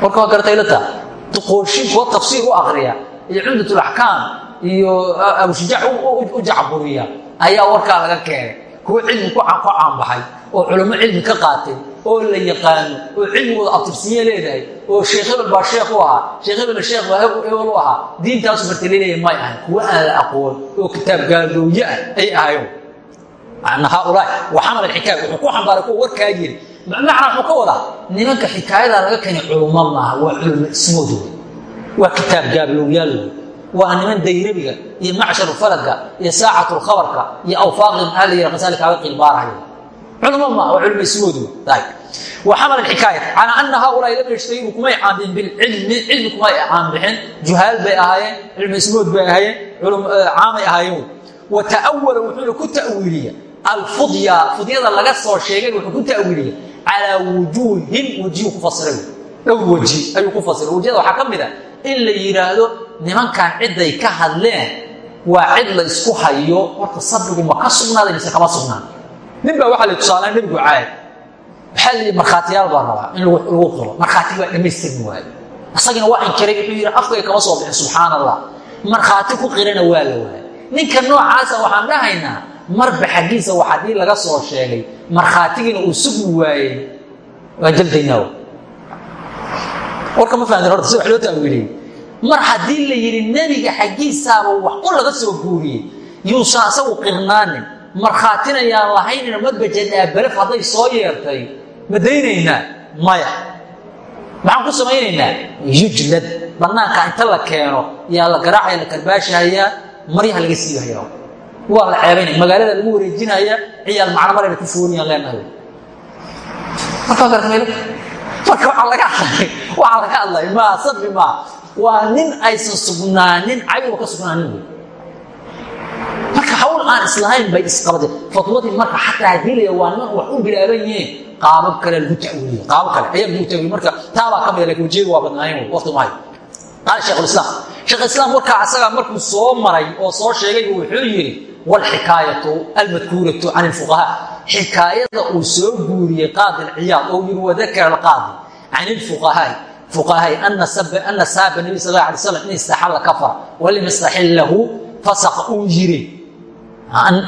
Warka waa garataylataa qooshin kuwa tafsiir u akriya iyo cumdatulaxkaam iyo abushujac u jacburiya ayaa warkaa laga keenay. Kuwa cilmi ku caanbaxay oo culamo cilmi ka qaatay oo la yaqaano oo cilmigooda abtirsiiye leedahay oo sheekh hebel sheekh u ahaa sheekh hebel sheekh baa hebel u ahaa diintaasu martaleelaya may ahan kuwa aan la aqoon oo kitaab gaalooye ah ay ahayen ana haaulaa wa xamal alxikaaya wuxuu ku xambaaray kuwa warkaa yiri macnaa wuxuu ka wadaa nimanka xikaayadaa laga keenay culummo maaha waa culmo ismoodooda waa kitaab gaablowyaaloda waa niman dayrabiga iyo macsharu falaga iyo saacatu khabarka iyo awfaaqi maxaa la yidhaha masaali kaaga qiilbaaraya culmo maaha waa culmo ismoodooda wa xamal alxikaaya calaa ana haaulaai lam yashtahiru kumay caambixin bilcilmi cilmi kumay caanbixin juhaal bay ahaayeen cilmo ismood bay ahaayeen caamay ahaayeen wa ta'awala wuxuuna ku ta'wiiliya alfudya fudyada laga soo sheegay wuxuu ku ta'wiiliya calaa wujuuhin wajiyu ku fasiray dhowr waji ayuu ku fasiray wajiyada waxaa ka mid a in la yidhaahdo nimankan cidday ka hadleen waa cid la isku hayo horta sabrigu ma ka sugnaaday mise kama sugnaan nin baa waxaa la tusaalaa nebigu caay waxaa la yidhi markhaatiyaal baa rabaa in lagu qiro markhaati baa dhammaystirmi waayo isagina waa inkiray wuxuu yidhi afkay kama soo bixin subxaan allah markhaati ku qirana waa la waaya ninka noocaasa waxaan dhahaynaa marba xaggiisa wax haddii laga soo sheegay markhaatigiina uu sugi waayey waa jaldaynaaw warka ma fahamteen horta sida wax loo taawiiliyey mar haddii la yidhi nebiga xaggiisaaba wax u laga soo guuriyey yuusan asagu qirnaanin markhaatina yaan lahaynina madbajadaabalaf hadday soo yeertay ma daynaynaa? Maya. Maxaan ku samaynaynaa? Yujlad bannaanka inta la keeno yaa la garaacaya la karbaashahayaa maryaha laga siibahayaa waa la ceebaynaya magaalada lagu wareejinaya ciyaal macno marayna ku fooriyaan leenahay. Markaa gartameel marka waxaa laga waxaa laga hadlay maa sabri maa waa nin aysan sugnaanin cayiba ka sugnaanin. Marka hawl aan islahayn bay isqabadeen. Fatwadii marka xataa dilaya waa niman wax u bilaaban yihiin qaabab kale lagu tawiiliye qaabab kale ayaa lagu tawiiliye marka taabaa ka mida laakiin wajiyadu waa badnaayeen waqti maayo qaala sheekh ulislaam sheekh islaam warkaa asagaa markuu soo maray oo soo sheegay wuxuu yidhi walxikaayatu almadkuuratu can ilfuqahaa xikaayada uu soo guuriyey qaadi alciyaad oo yidhi wadakara alqaadi can ilfuqahaai fuqahaai ana saaba nabi sal alay slam in istaxalla kafara walam yastaxillahu fasaqa uu yiri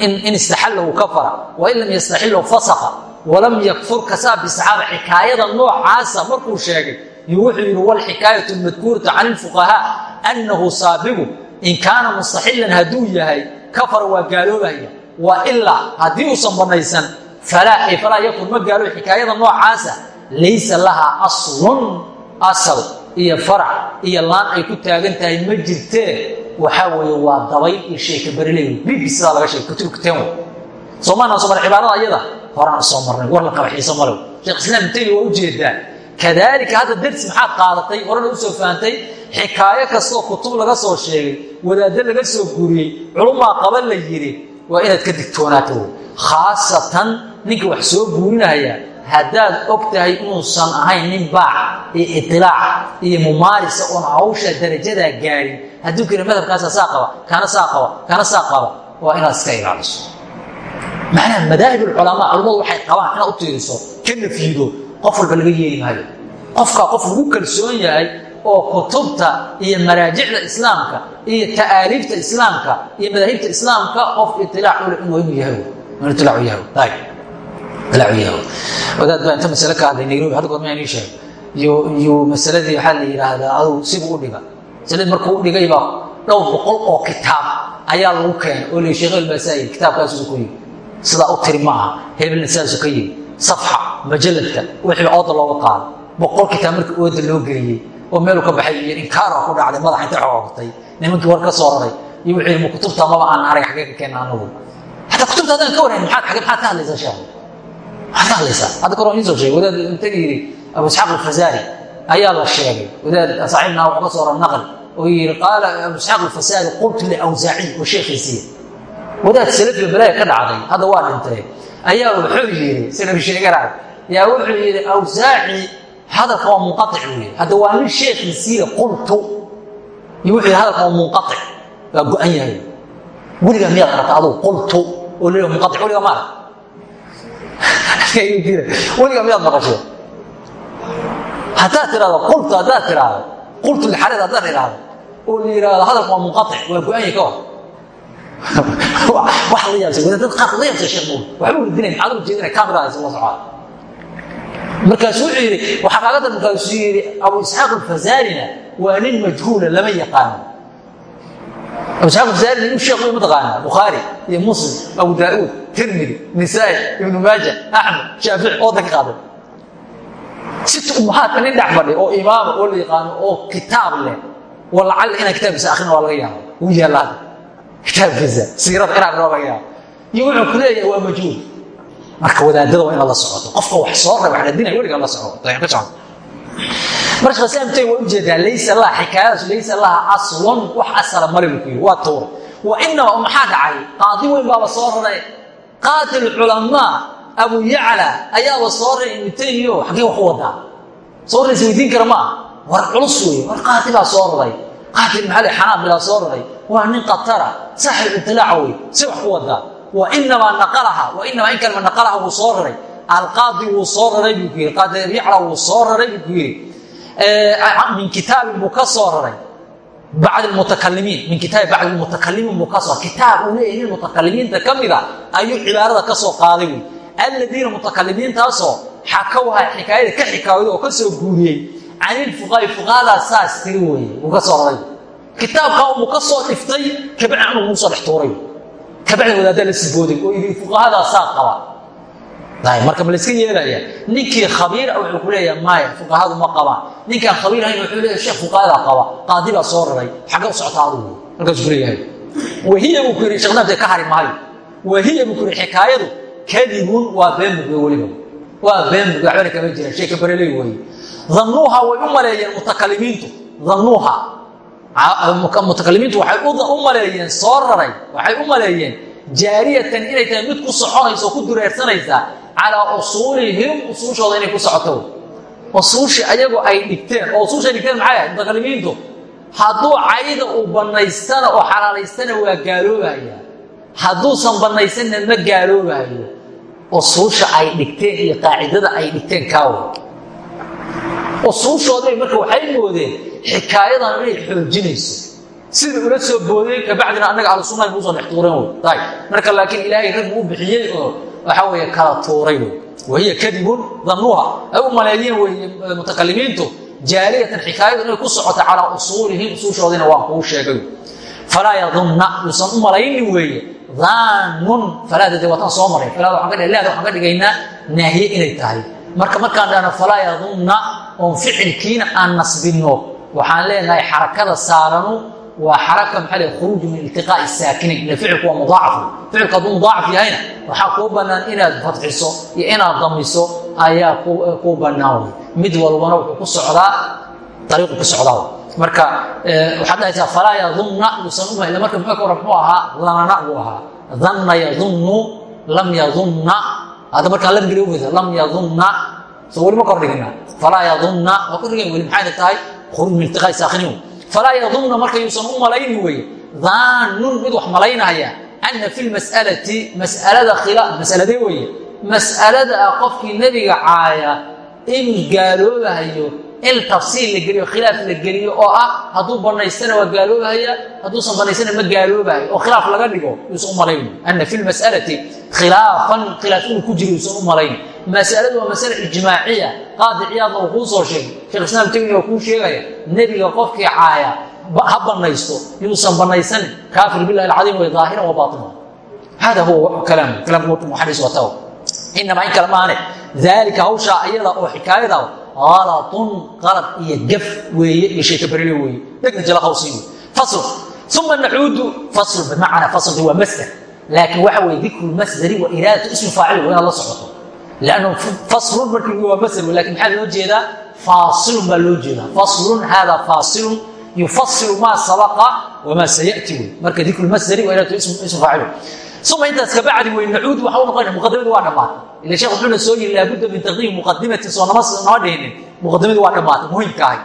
in istaxallahu kafara wain lam yastaxillahu fasaqa walam yakfur kasaa bisaxaaba xikaayada noocaasa markuu sheegay wuxuu yidhi walxikaayatu almadkuuratu can ilfuqahaa annahu saabigu in kaana mustaxilan hadduu yahay kafara waa gaaloobaya wa ilaa haddii uusan banaysan falaa falaa yakfur ma xikaayada noocaasa. Laysa lahaa aslun asal iyo farac iyo laan ay ku taagan ma jirtee waxaa weeye waa dabayl iyo sheeka bariley bbcdaa laga sheegay kutubkateen wey soomaana soo mar cibaarada ayada. Horaan soo marnay war la qabaxiiso malow sheekh islaam intayni waa u jeedaa kadaalika hadda darsi maxaad qaadatay horena u soo fahantay xikaayo kastoo kutub laga soo sheegay wadaaddo laga soo guuriyey culumaa qaba la yidhi waa inaad ka digtoonaato khaasatan ninka wax soo guurinaya haddaad og tahay inuusan ahayn nin baac iyo itilaac iyo mumaarisa oon hawsha darajadaa gaadhin hadduu kira madhabkaasa saa qaba kana saa qaba kana saa qaba waa inaad iska ilaaliso. Macnaha madaahib ulculamaa culimmadu waxay qabaan inaad u tiiriso ka nafyido qof walba laga yeeli maayo. Qofkaa qof lagu kalsoon yahay oo kutubta iyo maraajicda islaamka iyo ta'aaliifta islaamka iyo madaahibta islaamka qof itilaac ule inuu inuu yahay. Inuu yahay. Ayib dilaacu yahay. Wadaad baa inta masale ka hadlay nairobi hadda goor ma inii sheeg iyo masaladii waxaa la yidhaahdaa aduu sibuu u dhiga. Masaladii markuu u dhigay baa dhowr boqol oo kitaab ayaa lagu keenay. Oo la sheekh albaasaa yiri kitaabkaasuu ku yiri sidaa u tiri ma aha hebelna sidaasu ka yiri safxa majaladka wixii ooda looga qaado. Boqol kitaab markii ooda loo geliyey oo meelu ka baxay iyo inkaara ku dhacday madaxa inta xoogtay nimankii war ka soo raray iyo wuxuu yidhi kutubta maba aan arag xagee ka keena anagu xataa kutubta haddaan ka warhayn maxaad xagee maxaad ka hadlaysaa sheekh? Maxaad ka hadlaysaa? Hadda kor iin soo sheegay wadaad intaga yidhi abu isxaaq alfazaari ayaa la sheegay wadaad saaxiibna wuxuu ka soo rar naql oo yidhi qaala abu isxaaq alfazaari qultu liawsaaciy oo sheekhiisiiya wadaad salafiga balaaya ka dhacday hadda waa dhintay. Ayaa wuxuu yidhi sinabi sheeganaay yaa wuxuu yidhi awsaaci hadalka waa munqaic buu yidhi hadda waa nin sheekhiisiiya qultu iyo wuxuu yidhi hadalka waa munqaic waa go-an yahay. Weligaa miyaad aragta adugu qultu oo leeya munqaic weligaa ma arag weligaa miyaad maqashay haddaad tirahdo qultu haddaad tirahdo qultu lixareed haddaad idhahdo oo la yidhaahdo hadalka waa munqaic waa go-an yahay ka hor wax la yaabsay wadaadada qaar la yaabsay sheekh waxba weydiinay maxaad uga jeedinay kameradaasi la socdaa markaasuu wuxuu yidhi waxaa kaaga dar markaasuu yidhi abu isxaaq alfazarina waa nin majhuula lama yaqaano abu isxaaq alfazarina inuu sheekh wey mataqaanaa bukhaari iyo muslim abu daa'uud tirmidi nisaa'i ibnu maaja axmed shaafici oo dan ka qaaday sita ummahaadka nin dhex fadhi oo imaama oo la yaqaano oo kitaab leh walacalla inaan kitaabkiisa akhrina waa laga yaaba wuu yaalla hadda kitaabkiisa siirada inaan raba laga yaaba iyo wuxuu ku leeyahay waa majhuul marka wadaadada waa inaad la socoto. Qofka wax soo raba wax radinaya weligaa la soco. Ka socoto marka saamtay waa u jeedaa laysa laha xikaayadaas laysa laha aslun wax asala male buu ku yidhi. Waa tuura wa inama maxaa dhacay? Qaadi weyn baaba soo raray. Qaadi lculamaa abu yacla ayaaba soo raray ibnu taymiyo xaggee wax u wadaa soo raraysa weydiin kara ma ah war culus weeye war qaadi baa soo raray. Qaadi maxaa le xanaab bilaa soo raray. Waa nin qatara saaxib ibtilaaca wey si wax ku wadaa wainamaa naqalaha wainamaa in kalma naqalaha wuu soo raray alqaadi wuu soo raray buu ku yidhi qaadi yacla wuu soo raray buu ku yidhi min kitaabin buu ka soo raray bacd almutakalimiin min kitaabi bacd almutakalimiin buu ka soo kitaab uu leeyahay nin mutakalimiinta ka mida ayuu cibaarada ka soo qaaday wey alladiina mutakalimiintaasoo xakawha xikaayada ka xikaayada oo ka soo guuriyey can ilfuqaai fuqahadaas saas tiri weeye wuu ka soo raray kitaabkaa uu ka soo dhiftay kabacdi anuu muu soo dhex tuuray kabacdi wadaadda la sibooday oo yidhi fuqahadaasaa qaba marka ma layska yeelaya ninkii khabiira wuxuu ku leeyaha maya fuqahadu ma qabaan ninkaan khabiir ahayn wuxuu leeyahay sheekh fuqahadaa qaba qaadi baa soo raray xagga u socota adigu markaasuu ku leeyahay wahiya buu ku yidhi sheekhnamte ka hari maayo wahiya buu ku yidhi xikaayadu kadibun waa been bugwe weliba waa been bugwe waxbana kama jiraan sheeka bareley weeye dannuuha way u maleeyeen mutakalimiintu dannuuha mutakalimiintu waxay u maleeyeen soo raray waxay u maleeyeen jaariyatan inay tahay mid ku soconaysa oo ku dureersanaysa calaa usuulihim usuushooda inay ku socoto. Usuushi ayagu ay dhigteen oo usuushay dhigteen maxay mutakalimiintu? Hadduu cayda uu bannaystana oo xalaalaystana waa gaaloobaya. Hadduusan bannaysanna ma gaaloobayo usuusha ay dhigteen iyo qaacidada ay dhigteen kaawo usuushooday marka waxay moodeen xikaayadan inay xoojinayso. Sida ula soo boodeen kabacdina annaga ahlu sunnaha nuusoo dhex tuureen wey ayb marka laakiin ilaahay rag uu bixiyey oo waxa weeye kala tuuray wey wahiya kadibun dannuha ay u maleeyeen weye mutakalimiintu jaariyatan xikaayadu inay ku socoto calaa usuulihim usuushoodiina waan kuu sheegay. Falaa yadunna yuusan u malaynin weeye. Daanun falaada dee waataan soo maray. Falaada waxaan ka dhig laada waxaan ka dhigaynaa naahiye inay tahay. Marka markaan dhahno falaa yadunna oon ficilkiina aan nasbinno waxaan leenahay xarakada saaranu waa xaraka maxaa le khuruuju min iltiqaa'i saakinayn ila ficilku waa mudaacaf. Ficilku hadduu mudaacaf yahayna waxaa kuu bannaan inaad fadxiso iyo inaad damiso ayaa kuu bannaan mid walbana wuxuu ku socdaa ariiqu ku socdaa marka waxaad dhahaysaa falaa yadunna yuusan uma ila marka muxuu hore muxuu ahaa? Danana buu ahaa. Danna yadunnu lam yadunna. Hadda markaan lam geli weysa lam yadunna. Soo weli ma kor dhigina falaa yadunna waa kor dhigan weli maxayna tahay falaa yadunna marka yuusan u malayni weye daanun mid wax malaynaya. Ana fi khila masaladee weeye mas'alada ah qofkii nebiga caaya inuu gaaloobahayo in tafsiil la geliyo khilaaf la geliyo oo ah hadduu banaystana waa gaaloobahaya hadduusan banaystana ma gaaloobahayo oo khilaaf laga dhigo yuusan u malayn ana fi lmas'alati khilaafan khilaaf inuu ku jiro yuusan u malayn masaladu waa masale ijmaaciya qaadi ciyaadna uu kuu soo sheegay. Sheekh islaam taymiya waa kuu sheegaya nebiga qofkii caaya ha banaysto yuusan banaysanin kaafir billahi alcadiim way daahiran wa baatina hada huwa kalaam kalaamku muxadis wataw inamaa in kale maane daalika hawshaa ayada oo xikaayada alatun qalad iyo gaf weeye iyo sheeka berile weeye. Dhegna jala hawsii wey fasl uma nacuudu fasl bimacnaa faslki waa masder laakiin waxa weye dikru lmasdari wa iraadatu ismu faacil waa la socoto. Lannu faslun markii waa masder laakiin maxaa loo jeedaa? Faasilun baa loo jeedaa. Faslun hada faasilun yufasilu maa sabaqa wamaa sayati wey marka dikru lmasdari wa iraadatu ismu faacil uma intaas kabacdi wey nacuud waxa u noqonaya muqadimadu waa dhammaatay ila sheekh wuxuuna soo yiri laabudda min taqdiimi muqadimatin soo nama nama dhihinin muqadimadu waa dhammaatay muhiimka ahay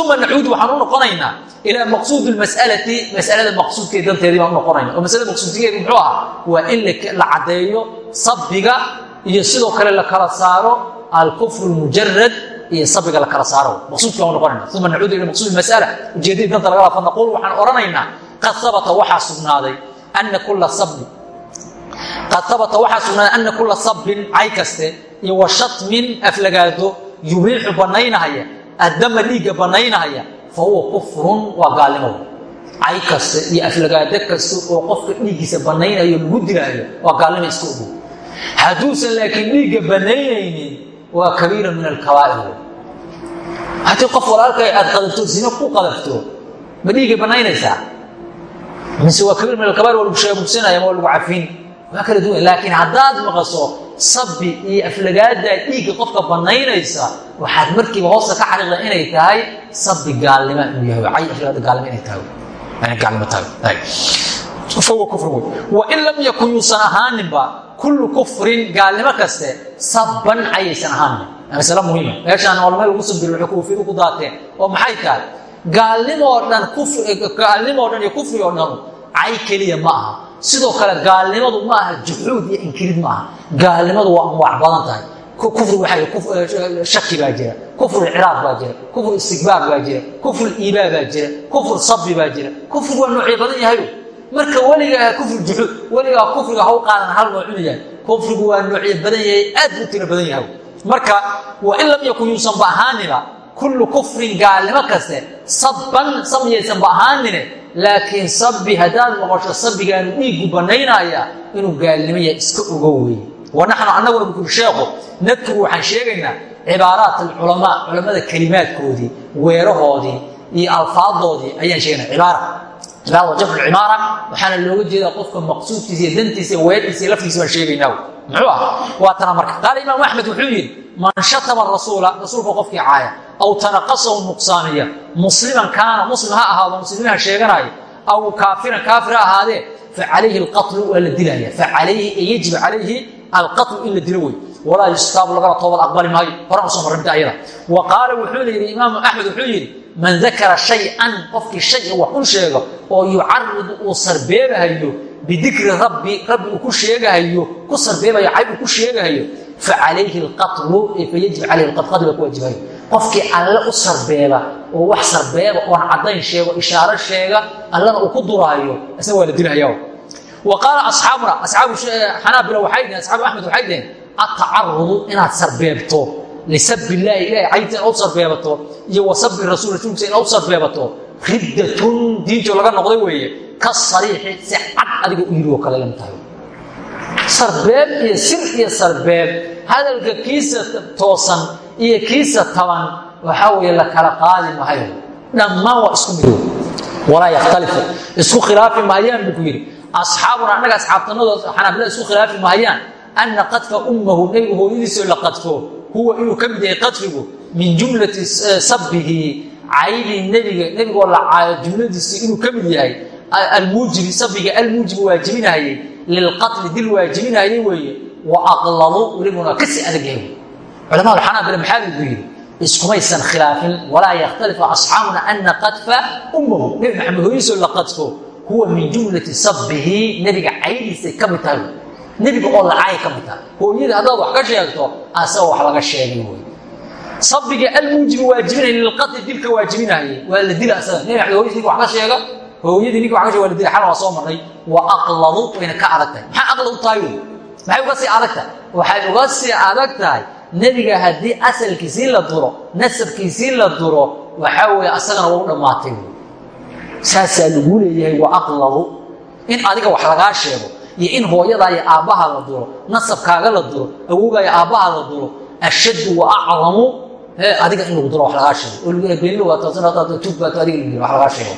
uma nacuud waxaan u noqonaynaa ilaa maqsuud lmas'alati masalada maqsuudkeed danteedii baan u noqonayna oo masalada maqsuudkeedu muxuu ahaa waa in la caddeeyo sabbiga iyo sidoo kale la kala saaro alkufru lmujarad iyo sabiga la kala saaro. Maqsuudka u noqonayna uma nacuudu ila maqsuud mas'ala ujeedadii danta laga lafa naquul waxaan odhanaynaa qad habata waxaa sugnaaday ana kula sabbi qad abata waxaa sugnaaday ana kula sabbin cay kaste iyo wa aflagaado yubiixu bannaynahaya addama dhiigga bannaynahaya fa huwa kufrun waa gaalnimo. Cay kaste iyo aflagaado kaste oo qofka dhiiggiisa bannaynayo lagu dilaayo waa gaalnimo iska ogow. Hadduusan laakiin dhiigga bannaynaynin waa kabiira min alkabaa'ir haddii qof walaalkay aad qadafto zino ku qadafto ma bannaynaysaa mise waa kabiir min alkabaa'ir waa lagu sheegugsanaya ma waa lagu cafin. Waa kala duwan laakiin haddaad maqaso sabbi iyo aflagaada dhiigga qofka bannaynaysa waxaad markiiba hoosta ka xariiqda inay tahay sabbi gaalnima inuu yahay. Cay aflagaada gaalnima inay tahay. Gaalnimo tahay. Wey wain lam yakun yuusan kullu kufrin gaalnimo kaste sabban cayaysan ahaanin masale muhiima meeshaan olmay lagu sabir waxay kuufidu ku daateen oo maxay tahay gaalnimoo dhan gaalnimoo dhan iyo kufri oo dhanu cay keliya ma aha. Sidoo kale gaalnimadu ma aha juxuud iyo inkirid ma aha. Gaalnimadu waa anwaac badan tahay. Kufri waa shaki baa jira kufru ciraaq baa jira kufru istigbaar baa jira kufru iibaa baa jira kufru sabbi baa jira kufrigu waa noocyo badan yahayo marka weligaa kufri juxuud weligaa kufriga ha u qaadan hal noocunu yahay kufrigu waa noocyo badan yahay aad buu tiro badan yahay. Marka wa in lam yakun yuusanba ahaanina kullu kufrin gaalnimo kaste sabban samyaysanba ahaanine laakiin sabbi haddaad noqosho sabbigaanu dhiiggu bannaynaya inuu gaalnimo yahay iska ogo weeye. Wa naxnu annaguna bukuri sheekhu nadkuru waxaan sheegaynaa cibaaraat alculamaa culammada kelimaadkoodii weerahoodii iyo alfaadoodii ayaan sheegaynaa cibaara cibaara waa jafcu cimaara waxaana looga jeedaa qofka maqsuudkiisa iyo dantiisa iyo weerkiisa iyo laftiisa baan sheegaynaa muxuu ah waa tana marka. Qaala imaam axmed wuxuu yidhi man shatama rasuula rasuulka qofkii caaya aw tanaqasahu nuqsaaniya. Musliman kaana muslim ha ahaado muslimiinha sheeganaayo aw kaafiran kaafir ha ahaadee facalayhi alqatlu waa la dilaya facalayhi yajib calayhi alqatlu in la dilo wey walaa yustaabu lagana toobad aqbali maayo. Horaan u soo marrinta ayada. Wa qaala wuxuuna yidhi imaamu axmed wuxuu yidhi man dakara shay-an qofkii shay wax u sheego oo yucaridu uu sarbeebahayo bidikri rabbi rabbi uu ku sheegahayo ku sarbeebayo cayb uu ku sheegahayo facalayhi alqatlu fayajib calayhi qatl baa ku waajibayo qofkii alle u sarbeeba oo wax sarbeeba oon caddayn sheego ishaaro sheega allana uu ku duraayo isna waa la dilaya wa asxaabuna asxaabu xanaabila waxay dhaheen asxaabu axmed waxay dhaheen atacarudu inaad sarbeebto lisab illaahi ilahay caynta inaad sarbeebato iyo wa sabi rasuul rasuulkiisa inaad sarbeebato riddatun diinto laga noqday weeye ka sariixi si cad adiga u yiri oo kale lam tahay sarbeeb iyo sir iyo sarbeeb hadalka kiisa toosan iyo kiisa taban waxaa weeye la kala qaadi mahayo dhammaan waa isku mid walaa yakhtalifu isku khilaafi mahayaan buu ku yidhi asxaabuna annaga asxaabtanadood xanaabila isku khilaafi mahayaan anna qadfa ummahu nebigu hooyadiisoo la qadfo huwa inuu ka mid yahay qadfigu min jumlati sabbihi caydii nebiga nebigoo la caayo jumladiisii inuu ka mid yahay almuujibi sabbiga almuujibi waajibinahayey lilqatli dil waajibinahayey weeye wa aqladu welibuna ka sii adag yahay. Culamadu xanaabila maxaa lagu yidhi iskumaysan khilaafin walaa yakhtalifu asxaabuna ana qadfa ummahu nebi maxamed hooyadiisoo la qadfo huwa min jumlati sabbihi nebiga caydiisay ka mid tahay nebiga oo lacaaya ka mid tahay hooyada haddaad wax ka sheegto asagoo wax laga sheegay wey sabiga almuujibi waajibinay lilqatli dilka waajibinaye waa la dila asaga. Nabi maxamed hooyadii ninka wax ka sheega? Hooyadii ninka wax ka sheega waa la dila xal waa soo marnay wa aqladu wayna ka adag tahay. Maxay aqladu tahay wey maxay uga sii adag tahay? Waxay uga sii adag tahay nebiga haddii asalkiisii la duro nasabkiisii la duro waxaa weeye asagana waa u dhammaatay saasaa lagu leeyahay wa aqladu. In adiga wax lagaa sheego iyo in hooyadaa iyo aabbaha la duro nasabkaaga la duro awowgaa iyo aabbaha la duro ashaddu wa aclamu adiga in lagu duro wax lagaa sheego oo baato adiga lagu wax lagaa sheego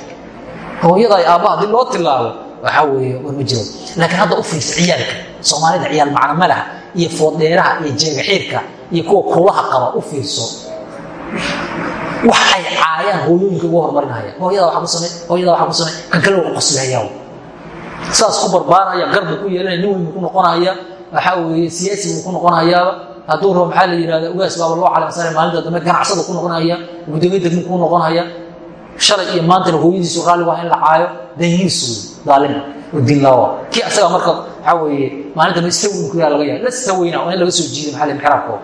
hooyadaa iyo aabbaha haddii loo tilaabo waxaa weeye war ma jiro. Laakiin hadda u fiirsa ciyaalka soomaalida ciyaal macno malaha iyo fooddheeraha iyo jeegaxiirka iyo kuwa kuulaha qaba u fiirso. Wax ay caayaan hooyooyinka ugu hormarinaya hooyada waa ku samey hooyada waa ku samey kan kale waa u qoslihaya saas ku barbaaraya garbu ku yeelanaya nin weyn buu ku noqonaya waxaa weeye siyaasi buu ku noqonayaaba. Hadduu rabo maxaa la yihahda ugaas baaba loo calamsanaya maalinta dambe ganacsada ku noqonaya gudoomiye degmo ku noqonaya. Shalay iyo maantana hooyadiisu raalli waa in la caayo danyiisu daalima oo dinlaawa kii asaga marka waxaa weeye maalinta ma istaweyn ku yaa laga yahay la istaweyna waa in laga soo jiido maxaa la mixraabkooda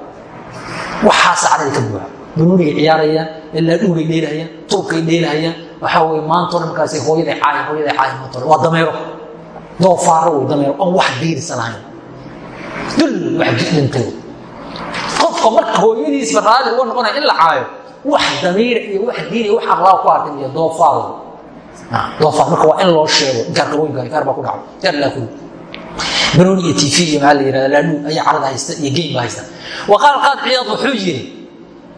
waxaasa cadhada ka buuxa. Banuunigay ciyaarayaan ilaa dhugay dheelahayaan turkay dheelahayaan waxaa weye maantao dhan markaas hooyaday caaya hooyaday caaya maantao dhan waa dameero doofaaro wey dameero oon wax diirisa lahayn dul wax dhintay qofka marka hooyadiisba raalli uga noqonaya in la caayo wax damiira iyo wax diin iyo wax aqlaaq ku arkan iyo doofaar doofaar marka waa in loo sheego inkaarka weynka inkaar baa ku dhaco. Inkaar laa kuli banuuni iyo tv iyo maxaa la yihahda laadhuu ayaa carada haysta iyo geyn baa haysta. Wa qaal qaad ciyaad wuxuu yidhi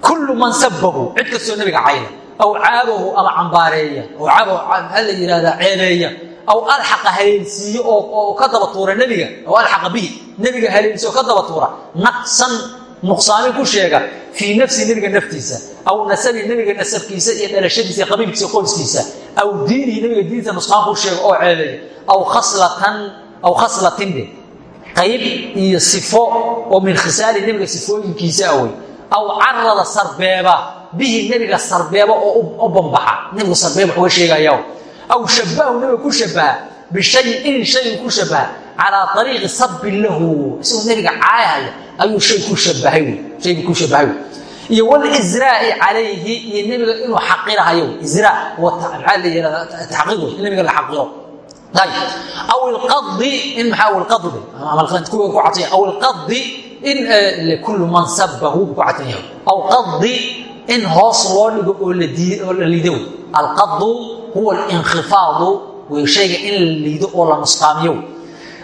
kullu man sabahu cid kastoo nabiga cayda aw caabahu ama cambaareeya aw caabahu maxaa la yihahdaa ceebeeya aw alxaqa haleelsiiye oo ka daba tuura nebiga aw alxaqa bihi nebiga haleelsiye oo ka daba tuura naqsan nuqsaamin ku sheega fii nafsi nebiga naftiisa aw nasabi nebiga nasabkiisa iyo dhalashadiisa iyo qabiilkiisa qoyskiisa aw diinihi nebiga diinta nusqaan ku sheega oo ceebeeya aw khaslatan aw khaslatin qayb iyo sifo oo min khisaali nebiga sifooyinkiisa awey aw carada sarbeeba bihi nebiga sarbeeba oo u bambaxa nebigu sarbeeba wax uga sheegaya aw shabahu nebiga ku shabaha bishayin shayin ku shabaha calaa ariiqi sabbin lahu isagoo nebiga caayahaya ayuu shay ku shabahay shaygii ku shabahay iyo wlsraa'i calayhi iyo nebiga inuu xaqirahayo israa maxaa la yihahda taxqiiq wey in nebiga la xaqiro aw ilqadi in maxaa ilqadi kuwa ku cadsan aw ilqadi in kullu man sabahu ku cadsan yahay aw qadi in hoos loo dhigo oo la liido wey alqadu huwa alinkifaadu way shayga in la liido oo la nusqaamiyo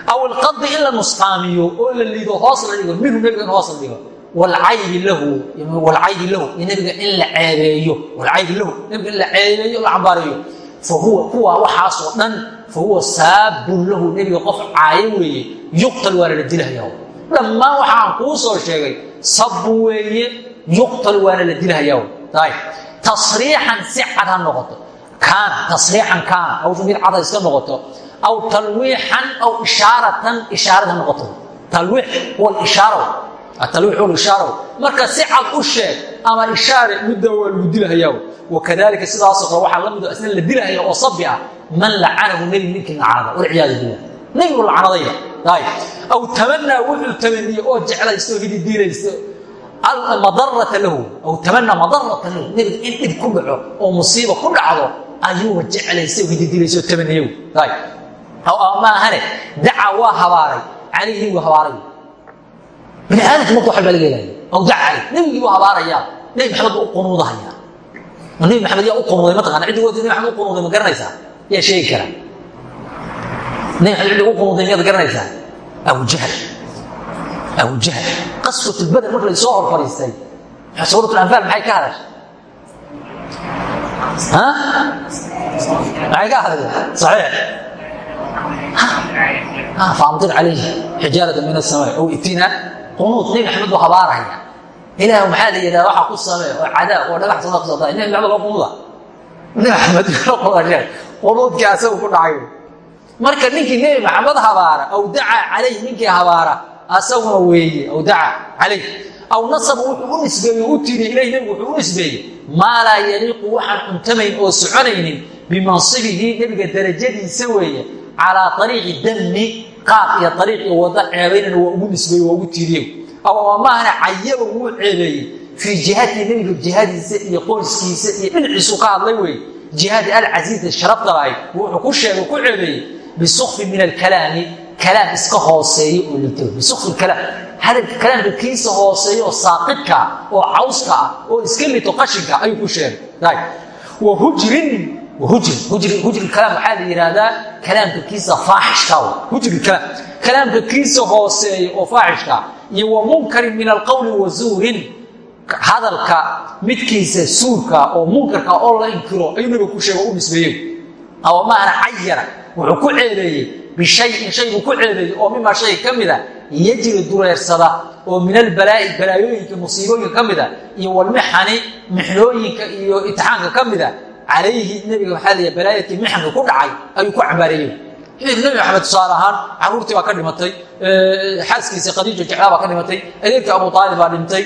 aw ilqadi in la nusqaamiyo oo la liido hoos la dhigo minhu nebiga in hoos la dhigo walcaybi lahu walcaybi lahu iyo nebiga in la ceebeeyo walcaybi lahu nebiga in la ceebeeyo la cambaareeyo fahuwa kuwa waxaasoo dhan fahuwa saabun lahu nebiga qof caayo weeye yuqtal waana la dilahaya dhammaan waxaan kuu soo sheegay sabu weeye yuqtal waana la dilahaya tasriixan si cad ha noqoto kaana tasriixan kaana hawsha mid cad ha iska noqoto aw talwiixan aw ishaaratan ishaarad ha noqoto talwiix huwa ishaara talwiix huwa ishaara marka si cad u sheeg ama ishaare midda waa lagu dilahayaa wakadalika sidaasoo kale waxaa la mido isna la dilahaya oo sabi ah man lacanahu nebi ninkii lacanada walciyaadu billah nebigu lacanadayba aw tamanaa wuxuu tamaniyey oo jeclaysto oo hididiilaysto madarata lahu aw tamanaa madarata lahu nebiga in dhib ku dhaco oo musiiba ku dhacdo oo hididiilaysto oo tamaniye maahane daca waa habaaray calayhi wuu habaaray bini aadamka marka waxbaa laga helaya aw daca caleyh nebigii buu habaarayaa nebi maxamed buu u qunuudahayaa nabi maxamed yaa u qunuuday mataqana ciddi wadi nabi maxamed u qunuuday ma garanaysaa yaa sheegi kara nabi maxamed ciddi u qunuuday miyaad garanaysaa abu jahl. Abu jahl. Qaswat lbadr marka la soo hor fadhiistay suurat lanfaal maxay ka hadashay maxay ka hadashay saxiix faamtir calayhi xijaarata min asamaa ow itina qunuud nabi maxamed buu habaaraya ilaah maxaa la yidhahda waxa ku samee oo cadaab oo dhagax sada daay nabi maxamed loo qunuuda nabi maxamed loo qunuuda qunuudkii asagu ku dhacay marka ninkii nebi maxamed habaara aw daca calayh ninkii habaara asaguna weeye aw daca calayh aw nasaba wuxuu u nisbeeye u tiri ilayh nebigu wuxuu u nisbeeyey maa laa yaliiqu waxaan oo soconaynin bimansibihi nebiga darajadiisa weeye calaa ariiqi dami qaab iyo ariiq wada ceebaynana waa ugu nisbeeye waa ugu tiiriye aw maahana cayaba wuu ceebeeyey fii jihaadii nebiga jihaadiisa iyo qoyskiisa iyo dhinaciisu ka hadlay wey jihaadi alcasiizi sharafta lahayd wuxuu ku sheegay ku ceebeeyey bisukfin min alkalaami kalaam iska hooseeya oo liito bisukfi kalaam hadalka kalaamka kiisa hooseeya oo saaqidka oo cawska ah oo iska lito qashinka ayuu ku sheegay. Wa hujrin hujri hujri hujri kalaam waxaa la yidhaahdaa kalaamka kiisa faaxishka hujri kalaam. Kalaamka kiisa hooseeya oo faaxishka iyo wa munkarin min alqowli wa zuurin. Hadalka midkiisa suurka oo munkarka oo la inkiro ayuu ku sheego u nisbeeyey. Aw maana cayara wuxuu ku ceebeeyey bishayin shaybuu ku ceebeeyey oo mimaa shay ka yajri dureersada oo min albalaa'i balaayooyinka musiibooyinka ka mida iyo walmixani mixnooyinka iyo itixaanka ka mida calayhi nebiga waxaa laya balaayadkii mixanka ku dhacay ayuu ku cambaareeyey. Nebi maxamed tusaale ahaan caruurtii baa ka dhimatay xaaskiisii khadiija jeclaa baa ka dhimatay adeerkii abu aalib baa dhintay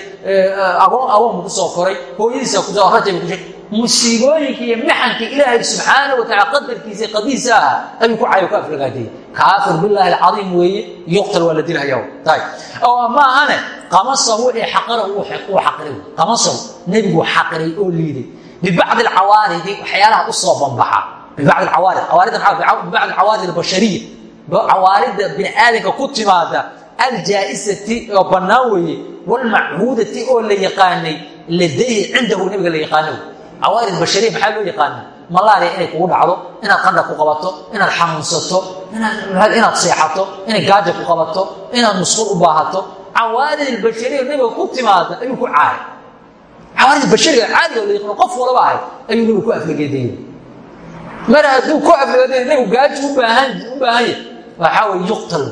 agoon agoonbu ku soo koray hooyadiisa rajayba ku sheegay musiibooyinka iyo mixankii ilaahay subxaana watacala qadarkiisa qadiisa ah ayuu ku cayo ka aflagaadiyey kaafir bilaahi alcadiim weeye yuqtal waa la dilhaya tay oo ma ahane qamasahu ee xaqara uu xaqiray qamasahu nebigu xaqiray oo liiday. Bibacdi alcawaaridi waxyaalaha u soo banbaxa bibacdi alcawaarid cawaaridda maxaa bibacdi alcawaarid albashariya. Cawaarida bini aadamka ku timaada aljaa'isati oo bannaan weeye walmachuudati oo la yaqaanay ladayhi cindahu nebiga la yaqaano cawaarid bashariya maxaa loo yaqaana malaria inay kugu dhacdo inaad qandha ku qabato inaad xanuunsato inaad seexato inay gaaja ku qabato inaad musquul u baahato. Cawaarid albashariya nebiga ku timaada ayuu ku caaray cawaarid bashariga caadiga la yaqaano qof walaba ahay ayuu nebigu ku aflageedeeyey mar hadduu ku aflageedeeyo nebigu gaaji u baahan u baahan yahay. Waxaa weye yuqtal.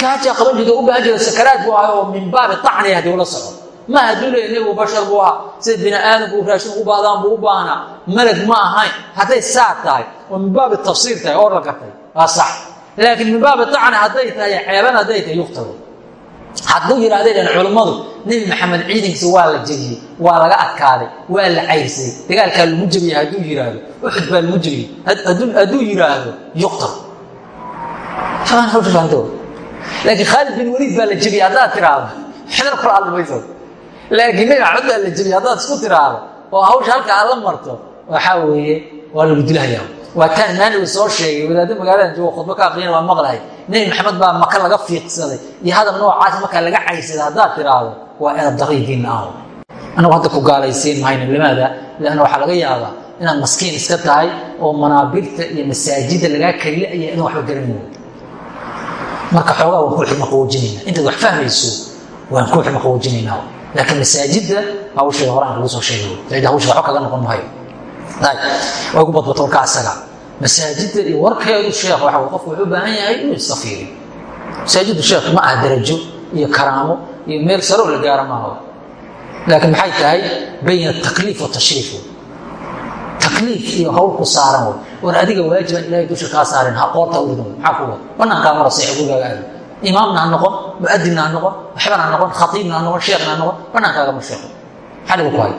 Gaajaa qaban jirta u baahan jira sakaraad buu ahay oo min baabi acniya haddii ula soco ma hadduu leeya nebigu bashar buu ahaa sida bini aadamku raashin u baahdaan buu u baahnaa malag ma ahayn hadday saa tahay oo min baabi tafsiir tahay oo la gartay waa sax laakiin min baabi acni hadday tahay ceeban hadday tahay yuqtalo hadduu yidhahday dhan culummadu nebi maxamed ciidankiisa waa la jebiyey waa laga adkaaday waa la cayrsay dagaalkaa lagu jebiyey hadduu yidhaahdo uxud baa lagu jebiyey hadduu yidhaahdo yuqtal laakiin khaalid bin waliid baa la jebiyey haddaad tiraahdo xidar kula hadli mayso laakiin nebi maxamed baa la jebiyey haddaad isku tiraahdo oo hawsha halka aad la marto waxaa weeye waa lagu dilhayaa waa taan maanigu soo sheegay wadaaddo magaaladan joogo khudbo ka aqriyana waa maqlahay. Nebi maxamed baa maka laga fiiqsaday iyo hadal noocaas markaa laga caysaday haddaad tiraahdo waa eed dariigiinna ah annagu hadda ku gaalaysiin mahayno limaada lianna waxaa laga yaabaa inaad maskiin iska tahay oo manaabirta iyo masaajidda lagaa karila'aya inaan waxba garanayno marka xoogaa waan ku xirma qawoojinayna intaad wax fahmayso waan ku xirma qawoojinaynaa laakiin masaajidda hawsheeda horaan kugu soo sheegay cid hawsha waxba kaga noqon mahayo waa gu badbato warka asaga masaajidda iyo warkeedu sheekh waxa qofku wuxuu baahan yahay inuu iska masaajiddu sheekh ma aha darajo iyo karaamo iyo meel saroo la gaaro maaha laakiin maxay tahay bayna takliif wa tashriif takliif iyo hawlku saaran war adiga waajiban ilahay dusha kaa saarin ha qoorta uridan maxaa ku wada banaankaa mara seexa gurigaaga imaamna ha noqon muadinna ha noqon waxbana ha noqon khatiibna ha noqon sheekhna ha noqon banaankaaga ma sheeko dhibu ku hay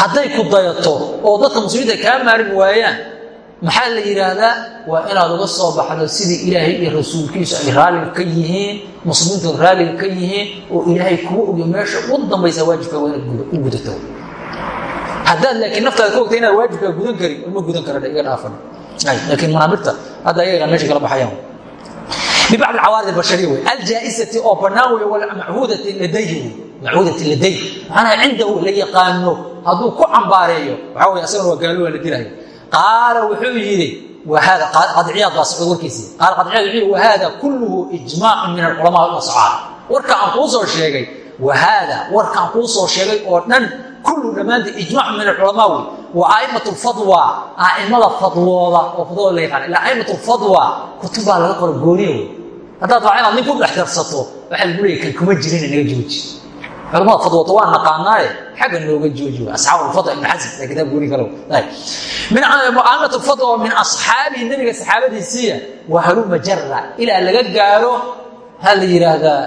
hadday ku dayato oo dadka muslimiinta kaa maarin waayaan maxaa la yidhaahdaa waa inaad uga soo baxdo sidii ilaahay iyo rasuulkiisu ay raalliga ka yihiin muslimiintu raalliga ka yihiin oo ilaahay kugu ogyo meesha ugu dambaysa waajibka waa inaad u gudato haddaad laakiin naftaada ka ogtay inaad waajibkaa gudan karin ma gudan kara iga dhaafan laakiin manaabirta hadda ayaga meesha kala baxayaan bibacd alcawaarid albashariya wey aljaa'isati oo bannaan wey walmachuudati ladayhi wey macuudati laday macnaha cindahu la yaqaano hadduu ku cambaareeyo waxaa wey asagana waa gaalo waa la dilaya qaala wuxuu yidhi wahada qadciyaad baa socda warkiisii qaala qadciyaad wuxuu yidhi wahada kulluhu ijmaacun min alculamaa walasxaab warka aan kuu soo sheegay wahada warka aan kuu soo sheegay oo dhan kullu dhammaantii ijmaacun min alculamaa wey wa a'imat lfadwa a'imada fadwooda oo fadwooda la yaqaan ilaa a'imat lfadwa kutub baa laga qora gooniya wey haddaad raaca inaad nin ku dhex darsato waxaa lagu leeyay kan kuma jirin naga jooji. Culamada fadwooto waa naqaanaaye xagga nooga jooji asxaab alfadwa ibn xasan ee kitaab gooni kale. Min mu'aamat alfadwa min asxaabihi nabiga saxaabadiisiiya wa haluma jarra ilaa laga gaaro ha la yidhaahdaa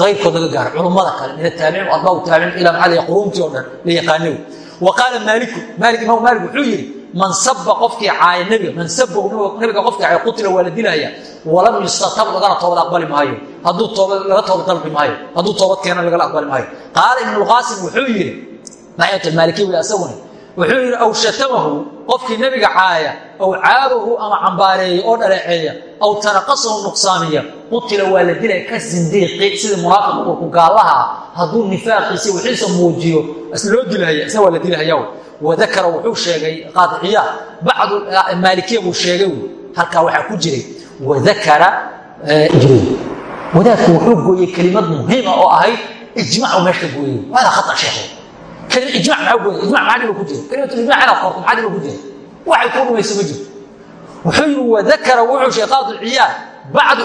qayrkood laga gaaro culummada kale min ataabiciin adbaabu taabiciin ilaa maxaa la quruuntii oo dhan la yaqaanow wa qaala maaliku maalik imaam maalik wuxuu yidhi man saba qofkii caaya nabiga qofkii caaya qutila waa la dilaya walam yustatab lagana toobad aqbali maayo. Laga toobad dalbi maayo. Hadduu toobad keena lagala aqbali maayo. Qaala ibnulqaasim wuxuu yidhi maxayatulmaalikiy wi asaguna wuxuu yidhi aw shatamahu qofkii nebiga caaya aw caabahu ama cambaareeya oo dhaleeceeya aw tanaqasahu nuqsaamiya qutila waa la dilaya ka sindiiqi sidii munaafiq urku gaallaha hadduu nifaaqiisa wixiisa muujiyo loo dilahaya isna waa la dilahaya wadakara wuxuu sheegay qaadiciya bacdu maalikiya buu sheegay halkaa waxaa ku jiray wadakara ijri wadaadku wuxuu gooyey kelimad muhiima oo ahayd ijmac meesha gooyey hada khata sheekh ijmac maxaa gooyey ijmac maxaa dhiba ku jira kelimatul ijmac inaad qorto maxaa dhiba ku jira waxay kuu dhumayso ma jirto wuxuu yidhi wadakara wuxuu sheegay qaadiciya bacdu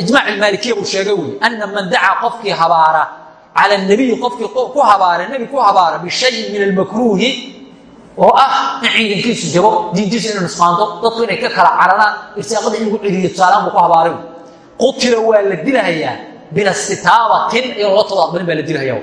ijmac almaalikiya buu sheegay wey ana man dacaa qofkii habaara cala nabiyi qofkii ku habaara nebi ku habaara bishayin min almakruuhi oo ah in ciidankiisu jabo diintiisu inay nusqaanto dadku inay ka kala cararaan irsaaqada in celiyo tusaalaan buu ku habaaray qutila waa la dilahayaa bilastitaabatin iyadoo la tooda aqbalin baa la dilahaya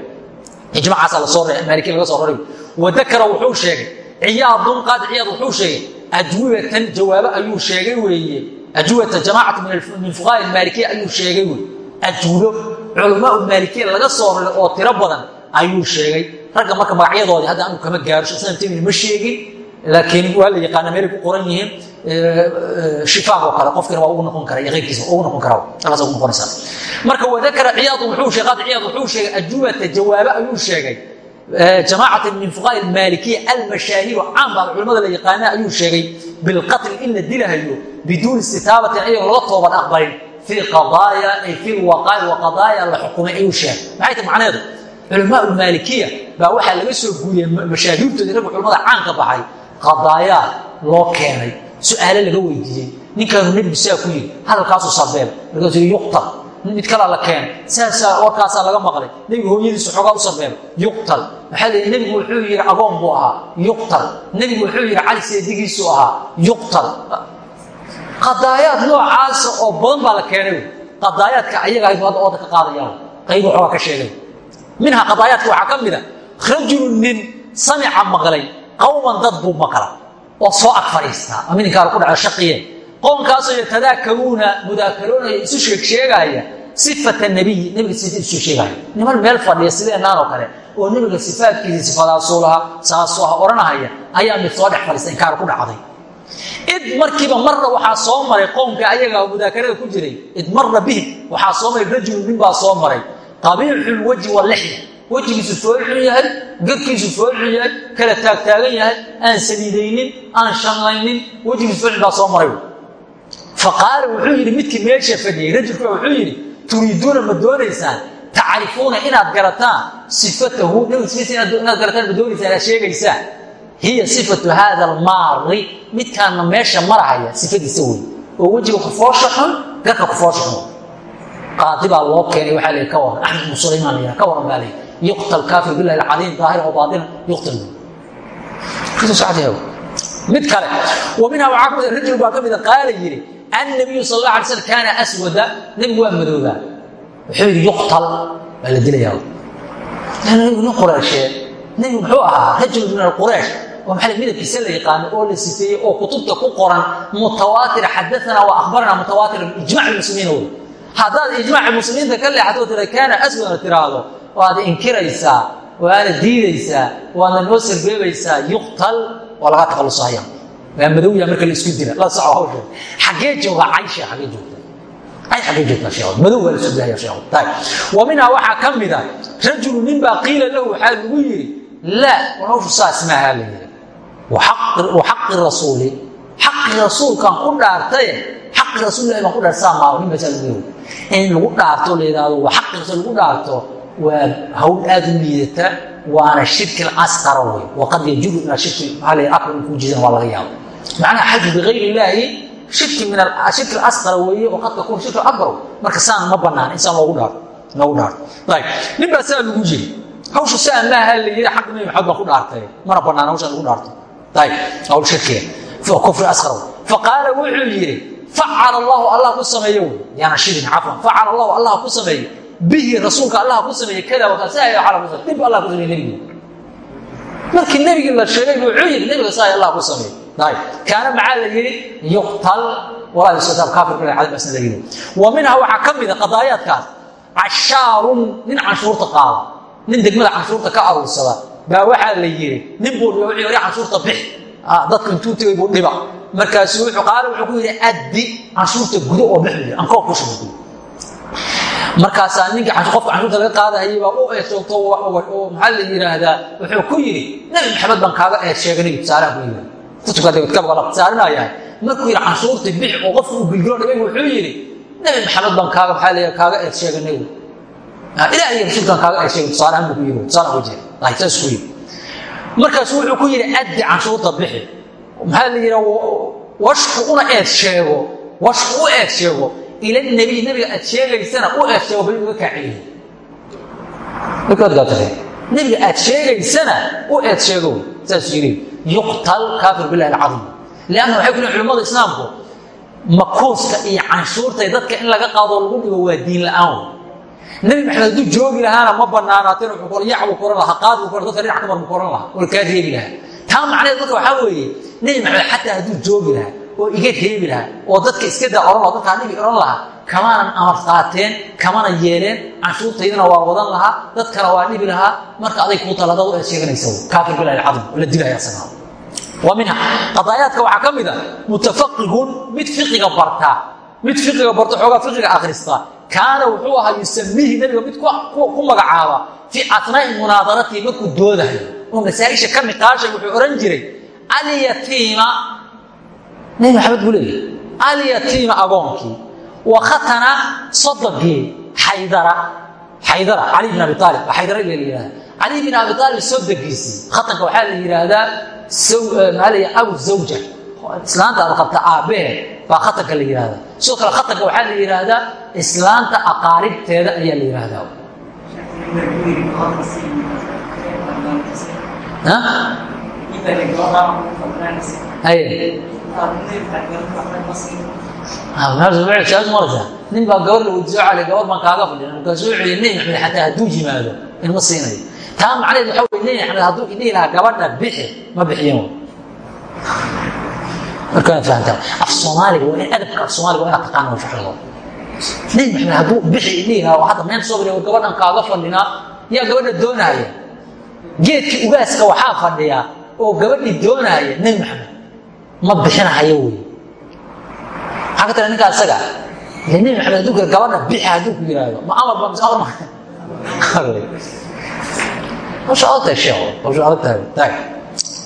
ijmacaasaa la soo maalikiya laga soo raray wadakara wuxuu sheegay ciyaadun qaadi ciyaad wuxuu sheegay ajwibatan jawaabo ayuu sheegay weeye ajwibata jamaacatu min fuqaha maalikiya ayuu sheegay wey ajwibo culamaa maalikiya laga soo raray oo tiro badan ayuu sheegay. Ragga marka magacyadoodii hadda anu kama gaaro taymiya ma sheegin laakiin waa la yaqaana meelay ku qoran yihiin shifaaq oo kale. Qofkina waa ugu noqon kara iyo ugu noqon kara halkaas ugu noqonaysaa marka wadakara ciyaad wuxuu sheegay qaadi ciyaad wuxuu sheegay ajwibata jawaabo ayuu sheegay. Jamaacatan min fuqaha maalikiya almashaahiru caan baa culamada la yaqaana ayuu sheegay. Bilqatli in la dilahayo biduuni istitaabatin ayagoo laga tooban aqbalin fii qadaaya ay fi lwaqaa'i wa qadaaya la xukumay ayuu sheegay maxay tahay macnaheedu culamaa maalikiya baa waxaa laga soo guuriyey mashaahiirtoodii ragga culamada caanka baxay qadaayaa loo keenay su'aale laga weydiiyey ninkaanu nebigu saa ku yidhi hadalkaasuu sarbeel markaasuu yuqtal mid kalaa la keenay saasaa warkaasaa laga maqlay nebigu hooyadiisu xoogaa u sarbeelo yuqtal maxaa leeyi nebigu wuxuu yidhi agoon buu ahaa yuqtal nebigu qadaayaad noocaasa oo badan baa la keenay. Qadaayaadka ayaga ahayd hadda ooda ka qaadayaan. Qaybu xoogaa ka sheegay. Minha qadaayaadka waxaa ka mid a rajulu nin samica maqlay qowman dad buu maqla oo soo ag fadhiistaa ama ninkaala ku dhaca shaqiye. Qoonkaasoo yatadaakaruuna mudaakaroonaya isu sheegsheegaaya sifata nabiyi nebiga sifata isu sheegaya. Niman meel fadhiya sideenaan oo kale oo nebiga sifaadkiisii sifadaasuu lahaa saasuu aha odhanahaya ayaa mid soo dhex fadhiista inkaar ku dhacday id markiiba marna waxaa soo maray qoomka ayaga mudaakarada ku jiray. id marna bihi waxaa soo maray rajulu nin baa soo maray. qabiixul wajhi walixya wejigiisu foolxun yahay garkiisu foolxun yahay kala taagtaagan yahay aan saliidaynin aan shanlaynin wejigiisu foolxun baa soo maray. faqaala wuxuu yidhi midkii meesha fadhiyey rajulka wuxuu yidhi turiiduuna ma doonaysaan? Tacrifuuna inaad garataan? Sifatahu nabiga inaad garataan ma doonaysaan? Inaad sheegaysaan hiya sifatu haada almaari midkaana meesha marahaya sifadiisa wey oo wejiga kufoosha xun garka kufoosha xun qaadi baa loo keenay waxaa la ka waran axmed ibnu sulaymaan la ka waran baa la yuqtal kaafir billahi alcadiim daahir oo baatinan yuqtal. Mid kale wa minha waxaa ka mid rajul baa ka mida qaala yidhi annabiyu sal alla alay slam kaana aswada. Nebigu waa madoobaa wuxuu yidhi yuqtal. Waa la dilayaa. Nin qureeshee nebigu muxuu ahaa rajul min alquraysh oo maxaa midabkiisa la yaqaano? Oo la sifeeyey oo kutubta ku qoran mutawaatir xadaana wa akhbarana mutawaatir ijmac muslimiin wey haddaad ijmaaci muslimiinta ka leexato tira kaana aswadna tiraahdo. Waad inkiraysaa waana diidaysaa waadna noo sarbeebaysaa yuqtal waa lagaa takhalusahaya waa madowya marka la isku dila la soco hawsha. Xaggee jooga caysha xaggee joogta. Ay xaggee joogtaa sheekh madow waa la isku dilaya sheekh taay. Wa minha waxaa ka mid a rajulu nin baa qiila lahu waxaa lagu yidhi laa war hawshu saas maaha la yidhi waxaqi rasuuli xaqi rasuulkaan ku dhaartaye xaqi rasuulillahi baan ku dhaartaa maaho nin yidhi in lagu dhaarto la yidhaahdo waa xaqi rasuul lagu dhaarto waa hawl aad u liidata waana shirki asqara wey waqad yajuru ilaa shirki la akbar in kuu waa laga yaabo macnaha xaju bigayri illaahi shirki min shirki asqara weeye waqad takuun shirki akbar marka saan ma banaan insaan loogu dhaarto loogu dhaarto ayib nin baa saa lagu yiri hawshu saa maaha la yidhi xaq nabi maxamed ku dhaartay mana banaan hawshaan lagu dhaarto faqaala wuxuu yidhi facala allahu allah ku sameeye wey yaana shidin cafwan. Facala allahu allah ku sameeye bihi rasuulka allah ku sameeye kada wakaa saa ala ku sameeye dib allah ku sameeye nebigu. Markii nebigii la sheegay wuxuu yidhi nebiga saa allah ku sameeye kaana maxaa la yidhi yuqtal kaafir basna la yidhi. Wa minha waxaa ka mida qadaayaadkaas cashaarun nin canshuurta qaada. Nin degmada canshuurta ka aruursada baa waxaa la yidhi nin buu dhiba canshuurta bix dadku intuu tegay buu dhiba. Markaasu wuxuu qaala wuxuu ku yidhi addi canshuurta gudo oo bix bu ankoo ku shuba markaasaa ninkii qofka canshuurta laga qaadahayay baa u eesoogto oo maxaa la yidhaahdaa wuxuu ku yidhi nabi maxamed baan kaaga eed sheeganay tusaalaha ku yidhi. Kutubkadkabalasaarinayahay markuu yidhi canshuurtii bix oo qofku uu gilgilo dhigay wuxuu yidhi nabi maxamed baan kaaga maxaa la kaaga eed sheeganay ilaah iyo rasuulkaan kaaga eed sheegay tusaalahan buu ku yidhi tusaalaha ku jira markaasu wuxuu ku yidhi addi canshuurta bixi maxaa la yidhaha washku una eed sheego washku u eed sheego. Ila nebiy nebiga aad sheegaysana u eed sheego bal uga kaaceliy nebiga aad sheegaysana u eed sheego. Saasuu yidhi yuqtal kaafir bilahi alcadiim. Lianna waxay ku lehin culimmada islaamku makuuska iyo canshuurtay dadka in laga qaado lagu dhigo waa diin la'aan nebi maxamed hadduu joogi lahaana ma banaanaateen wuxuu yac buu koran lahaa qaad buu dadka dhinac kamar buu koran lahaa oo kaa reebi lahaa. Taa macnaheed marka waxaa weeye nebi maxamed xataa hadduu joogi lahaa oo iga reebi lahaa oo dadka iska daa ohan laha dadkaa nebi odhan lahaa kamaanan amar qaateen kamana yeeleen canshuurtaydana waa wadan lahaa dadkana waa dhibi lahaa marka aday kuu tala dad eed sheeganaysa kaafir bilahi alcadiim oo la dilaya asagaa wa minha qadaayaadka waxaa ka mid a mutafaqihun mid fiqiga bartaa mid fiqiga barta xoogaa fiqiga akhrista kaana wuxuu ahaa yusamiihi nebiga mid ku magacaaba fii atnaa'i munaadaratihi markuu doodayo oo masaaisha ka niqaashay wuxuu odhan jiray alyatiima nebi maxamed buu leeyahy alyatiima agoonkii wa khatana sodogii xaydara xaydara cali bin abi aalib xaydara la yihahda cali bin abi aalib sodogiisii khatanka waxaa la yidhaahdaa maxaa la abu zawja. Islaanta aad qabta aabbahe baa khatanka la yihahda sidoo kale khatanka waxaa la yidhaahdaa islaanta aqaaribteeda ayaa la yidhaahdaa gabadha bixi ma bixiyan markaa fahamtaa af soomaaliga waa in adabka af soomaaliga waa inaad taqaana faxrigo nebi maxamed hadduu bixi idhihi lahaa oo hadda meel soo bariya war gabadhan kaaga fadhinaa yaa gabadha doonaaya geedkii ugaaska waxaa fadhiya oo gabadhii doonaaya nebi maxamed ma bixinahayo wey. Maxaa ka tira ninka asaga nebi maxamed hadduu gabadha bixi hadduu ku yiraahdo ma amar ba mise amar ma hawsha adag tahay sheekh hawsha adag tahay. Taag.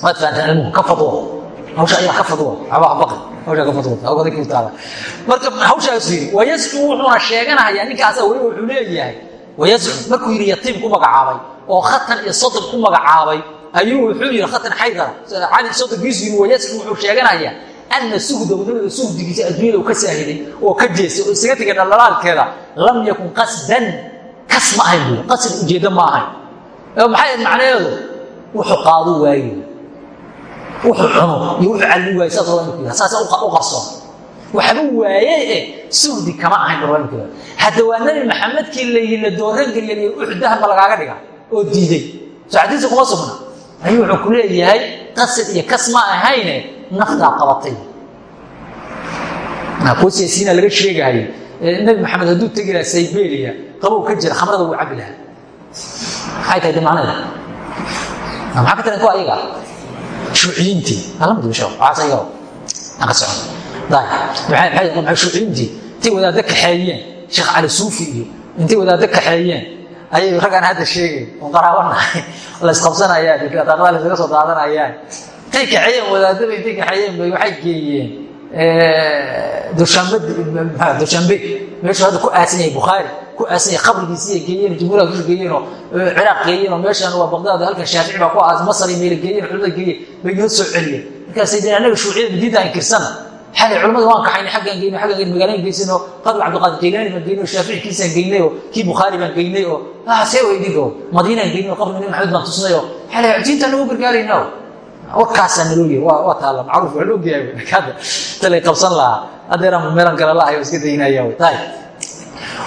Waad fahantaan ilmuhu ka fadwo wayascu wuxuuna sheeganayaa ninka asaga weliba wuxuu leeyahay. Wayascu markuu yidhi yatiim ku magacaabay oo khatan iyo sodon ku magacaabay ayuu wuxuu yidhi khatan xaydara cali sodonkiisu yiri wayascu wuxuu sheeganayaa ana suhdahu nabiga suhdigiisa adduunyada uu ka saahiday oo ka jeestay oo isaga tegay dhalaalkeeda lam yakun qasdan. Kas ma ahayn buuri qasd ujeeddo ma ahayn. Maxay macnaheedu? Wuxuu qaado waayo wuxuu cuno iyo wuxuu calli waayo saas rawaanku saasa u qarsoon waxba waaye e suhdi kama ahayn rawaanku hadda waa nabi maxamedkii layihi la doorangeliyay uxdahan ma lagaaga dhiga oo diiday. Soo xadiisa kuma sugna. Ayuu wuxuu ku leeyahay qasad iyo kas ma ahayne naftaa qabatay. Kuwa siyaasiyiina laga sheegahayo nabi maxamed hadduu tegi lahaa sayberia qabow ka jira khamrada wuu cabi lahaa. Maxay tahay dimacneeda maxaa ka tiran kuwa ayaga shuuciyiintii waxaas ayaga aan ka socon shuuciyiintii intay wadaadda kaxeeyeen sheekh cali suufi iyo intay wadaadda kaxeeyeen ayay raggaan hadda sheegayn oo qaraabanahay laysqabsanayaan daaqada laysaga soo daadanayaan intay kaxeeyeen wadaadaba intay kaxeeyeen bay waxay geeyeen dushambe meeshuu hadda ku aasan yahay bukhaari ku aasan yahay qabrigiisii geeyeen jumhuurha ku geeyeen oo ciraaq geeyeen oo meeshan waa baqdaad halkan shaafici baa ku aasan masar iyo meela geeyeen culimada geeyeen bay noo soo celiyeen. Markaasay deen anaga shuuciyada madiinta aan kirsana xalay culimmada waan kaxaynay xaggaan geynay xaggaan geynay magaalaan geysan oo qabri cabdiqaadir jeylaani baan geynay oo shaafici kiisaan geynay oo kii bukhaari baan geynay oo ah see way idinko madiinaan geynay oo qabri nabi maxamed baan tusnay oo xalay diintaan nagu gargaarayna warkaasaa naloo yiri waa taalla macruuf waa la ogyahay talay qabsan lahaa. Adeeraan meelan kale lahayo iska daynaya tahay.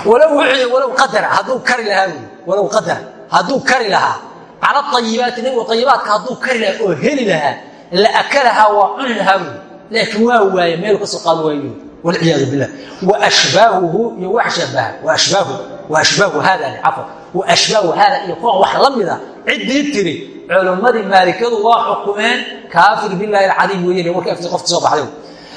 Walow walow qadara hadduu kari lahaa wy walow qadara hadduu kari lahaa. Cala ayibaati nabigu ayibaadka hadduu kari lahaa oo heli lahaa la akalahaa waa cuni lahaa buy laakiin waa waaye meel ka soo qaad waayo. Walciyaadu billah. Waashbaahuhu iyo wax shabaha waashbaahu waashbaahu haada cafwa. Waashbaahu haada iyo kuwan wax la mida ciddii tiri culimmadii maalikadu waa xukumeen kaafir billahi alcadiim weeye warkii afti qofka soo baxday.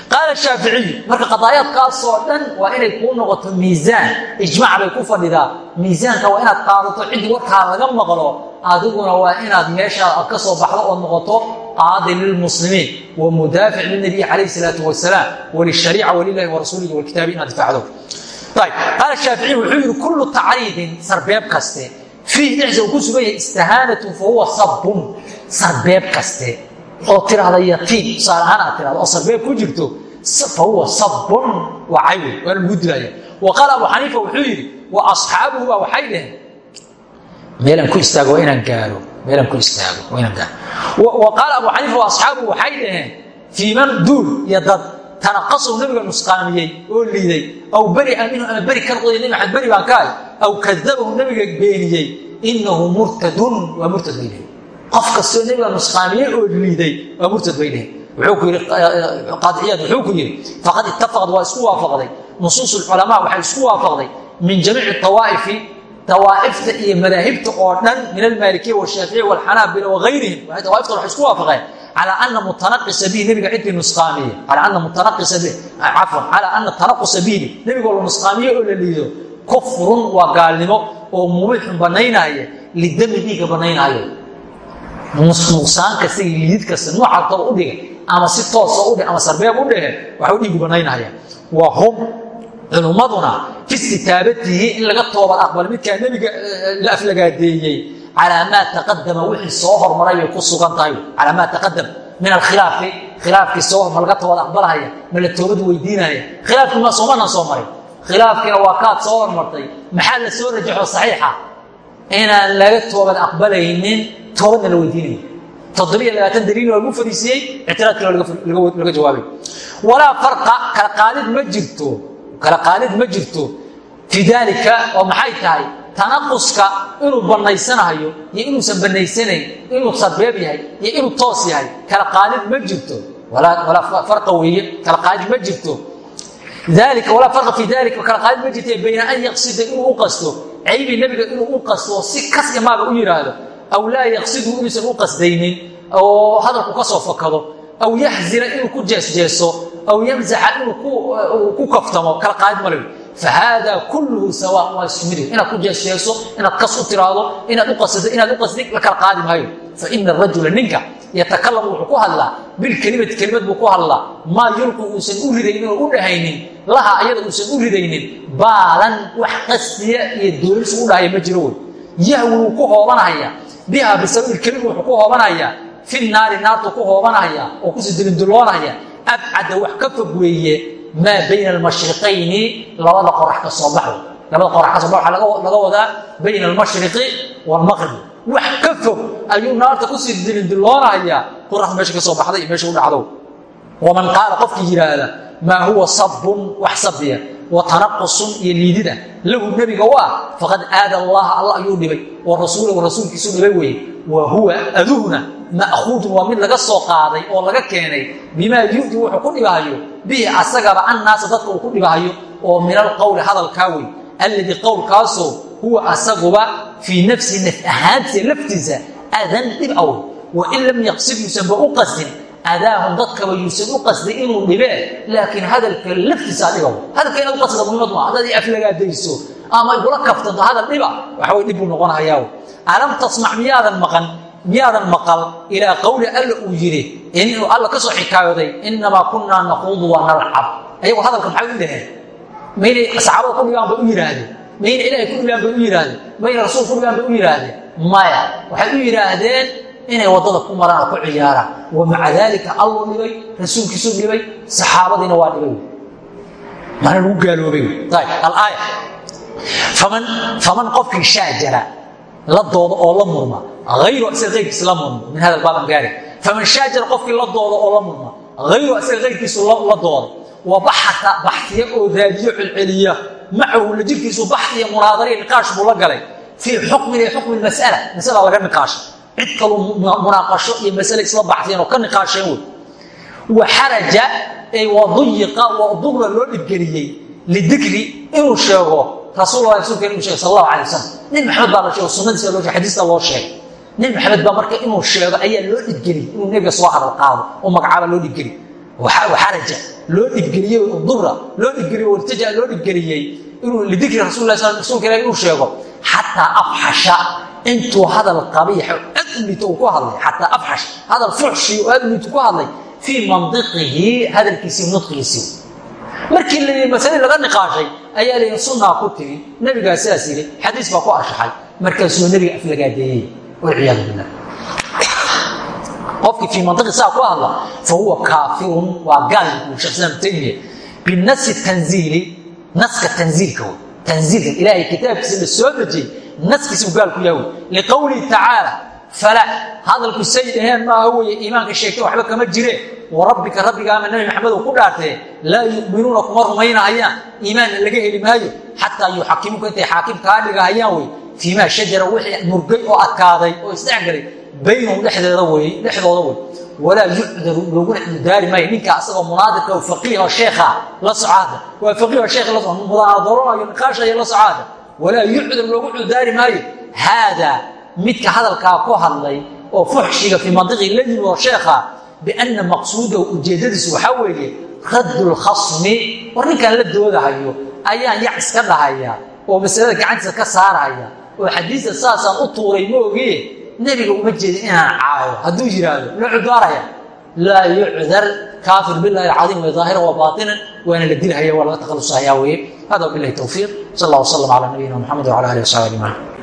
Qaala shaaficiyu marka qadaayaadkaasoo dhan waa inay kuu noqoto miisaan. Ijmac bay ku fadhidaa. Miisaanka waa inaad qaadato ciddii warkaa laga maqlo adiguna waa inaad meeshaa ka soo baxdo oo noqoto qaadi lilmuslimiin wa mudaafic lilnabiy calayh salaatu wasalaam walishariica walilahi warasuulihi walkitaabi inaad difaacdo qaala shaaficiy wuxuu yidhi kullu tacriidin sarbeeb kaste fiihi dhexdiisa uu ku sugan yahay istihaanatun fa huwa sabbun sarbeeb kaste oo tiraahda yatiim tusaale ahaan aad tirahdo oo sarbeeb ku jirto fa huwa sabbun waa caywe waana lagu dilaya wa qaala abu xaniifa wuxuu yidhi wa asxaabuhu baa waxay dhaheen meelaan ku istaago waa inaan gaaro meelaan ku istaago waa inaan gaaro wa qaala abu xaniifa wa asxaabuhu waxay dhaheen fii man duul iyo dad tanaqasow nabiga nusqaamiyey oo liiday aw beria minhu ama beri ka noqday nabi maxamed beri baan ka hay aw kadabahu nabiga beeniyey inahu murtadun waa murtad weynay qof kastoo nabiga nusqaamiyey oo liiday waa murtad weynay qaadiciyaad wuxuu ku yidhi faqad itafaqad waa isku waafaqday nusuus culamaa waxay isku waafaqday min jamiici awaa'ifi dawaaifta iyo madaahibta oo dhan min almaalikiya washaaficiya walxanaabila waayrihim dawaaifta waxay isku waafaqeen calaa ana mutanaqisa bihi nabiga ciddii nusqaamiye calaa ana mutanaqisa bihi cafwan calaa ana tanaqusa bihi nabigo la nusqaamiye oo la liido kufrun waa gaalnimo oo mubixun banaynaya lidami dhiiga banaynaayo nuqsaan kasta iyo liidid kasta nooca taba u dhiga ama si toosa udhig ama sarbeeb u dhehe waxu dhiigu banaynaya wa hum culummaduna fi istitaabatihi in laga toobad aqbal midkaa nebiga la aflagaadeeyey calaa maa taqadama wixii soo hormaray ku sugan tahay calaa maa taqadam min alkhilaafi khilaafkii soo ma laga toobad aqbalahaya ma la toobad weydiinaya khilaafkii ma soomanaan soo maray khilaafkiina waa kaad soo hormartay. Maxaa la soo rajaxo saxiixa? Inaan laga toobad aqbalaynin toobadna la weydiinayo toddobiyo labaatan daliil waa lagu fariisiyey ictiraadkiina laga jawaabay. Walaa farqa kala qaadid ma jirto kala qaadid ma jirto. Fii daalika oo maxay tahay? Tanaquska inuu banaysanayo iyo inuusan banaysanayn inuu sarbeeb yahay iyo inuu toos yahay kala qaadid ma jirto. Walaa fara weeye kala qaadid ma jirto alika walaa fara fii dalika kala qaadid ma jirto bayna an yaqsida inuu u qasto caybi nebiga inuu u qasto si kas imaaga u yidhaahdo aw laa yaqsidu inuusan u qasdaynin oo hadalku ka soo fakado aw yaxzina inuu ku jeesjeeso aw yamsaxa inuu ku kaftamo kala qaadid male fahaada kulluhu sawa waa isku mid inaad ku jeesjeeso inaad kas u tiraahdo inaad uqasdo inaad uqasdi la kala qaadi maayo faina arajula ninka yatakalamu wuxuu ku hadlaa bilkelimati kelimad buu ku hadlaa. Maa yulqi uusan u ridaynin oo u dhahaynin? Laha ayada uusan u ridaynin? Baalan wax qasdiya iyo doolis u dhahaya ma jiro wey yahwi wuu ku hoobanaya biha bisababi kelima wuxuu ku hoobanayaa fi naari naartu ku hoobanaya oo ku sii dilindulloonaya abcada wax ka fog weeye maa bayna almashriqayni? Labada qorax ka soo baxo. Labada qorax ka soo bax waxaa laga wadaa bayna almashriqi waalmaqrib wax ka fog ayuu naarta ku sii dilindilloonayaa qorax meesha ka soo baxday iyo meesha u dhacdo waman qaala qofkii yidhaahda maa huwa sabun wax sabiya wa tanaqusun iyo liidida. Lahu nebiga u ah faqad aada allaha alla ayuu dhibay. Wa rasuulahu rasuulkiisu dhibay weye wa huwa aduhna ma'huudun waa mid laga soo qaaday oo laga keenay. Bimaa yudi wuxuu ku dhibahayo bihi asagaba annaasa dadka uu ku dhibahayo oo min alqowli hadalkaa wey alladii qowlkaasoo huwa asaguba fii nafsihi naf ahaantiisa laftiisa adan dhib aw wain lam yaqsid yuusanba u qasdin adaahum dadkaba yuusan u qasday inuu dhibee laakiin hadalka laftiisaa dhibaw hadalka inaad u qasda muhiimad maa haddaad i aflagaadayso ama igula kaftanto hadal dhiba waxa way dhib buu noqonahayaa alam tasmac miyaadan maqan miyaadan maqal ilaa qowli alla uu yidhi inuu alla ka soo xikaayooday inamaa wa nalcab. Ayagoo hadalka maxay u dhaheen maynay saxaabada ku dhigaan bay u yidhaahdeen mayna ilaahay ku dhigaan bay u yidhaahdeen mayna rasuul ku dhigaan bay u yidhaahdeen maya waxay u yidhaahdeen inay waddada ku maraan oo ku ciyaaraan. Wa maca daalika alluu dhibay rasuulkiisuu dhibay saxaabadiina waa dhibay. Mana lagu gaaloobay. Alaaya faman qofkii shaajara la doodo oo la murma ayru isaga ayrkiisa la murma. Min hada baaban gaari faman shaajara qofkii la doodo oo la murma ayru isaga ayrkiisu la dooday wa baxata baxtiya oo raadiyo celceliya macahu la jirkiisu baxtiya munaadariya niqaash buu la galay. Fii xukmin iyo xukmi mas'ala. Masala laga niqaasha cid kaluu munaaqasho iyo masale isla baxseen oo ka niqaasheen wey wa xaraja ay waduyiqa wadugla loo dhibgeliyey lidikri inuu sheego rasuullah rasulka inuu sheego sal allahu alay wasalam nin maxamed baa la sheego sunnadiisa loo sheeg xadiista loo sheegay. Nin maxamed baa marka inuu sheego ayaa loo dhibgeliyey inuu nebiga soo hadal qaado oo magacaaba loo dhibgeliy waxaraja loo dhibgeliyey dura loo dhibgeliyey wartaja loo dhibgeliyey inuu lidikri rsulka ilahi inuu sheego xataa afxasha intuu hadal qabiixa aad u liito uu ku hadlay xataa afxash hadal fuxshi oo aad u liito ku hadlay fii mandiqihi hadalkiisii nudqiisii markii la masaladii laga niqaashay ayaa la yidhi sunnaa ku tiri nebigaa sidaas yidhi xadiis baa ku ashaxay markaasuu nebiga aflagaadeeyey walciyaadu billah qofkii fii mandiqi saa ku hadla fa huwa kaafirun waa gaal buu sheekh islaam taymiya binasi tanziili naska tanziilka wey tanziilka ilaahay kitaabkiisa la soo dejiyey naskiisuu gaal ku yahay wey liqowlihi tacaala fala hadalku say dhaheen maaha weye iimaanka sheegtay waxba kama jire warabbika rabbigaama nabi maxamed uu ku dhaartee laa yu'minuuna kuma rumaynahayaan iimaanna laga heli maayo xataa yuxakimuka intay xaakim kaa dhigahayaan wey fii maa shajara wixii murgay oo adkaaday oo isdhexgalay baynahum dhexdeeda wey dhexdooda wey walaa yucdaru looguna cudurdaari maayo ninka asagoo munaadirka oo faqiih oo sheekha la socaada waa faqiih oo sheekh la soco mudaadaro niqaashaya la socaada walaa yucdar loogu cudurdaari maayo. Haadaa midka hadalkaa ku hadlay oo fuxshiga fii mandiqi la yimi oo sheekha bianna maqsuudahu ujeeddadiisu waxaa weeye raddu lkhasmi war ninkaan la doodahayo ayaan yac iska dhahaya oo masalada gacantiisa ka saaraya oo xadiista saasaan u tuuray ma ogiye nebiga uma jeedin inaan caayo hadduu yidhaahdo loo cudaaraya laa yucdar. Kaafir bilahi alcaiim wa aahiran wa baainan waana la dilhaya waa laga takhalusahaya weye hada bilahi towfiiq sal allah wslam ala nabiyina mxamed wala alih wasabi ajmaciin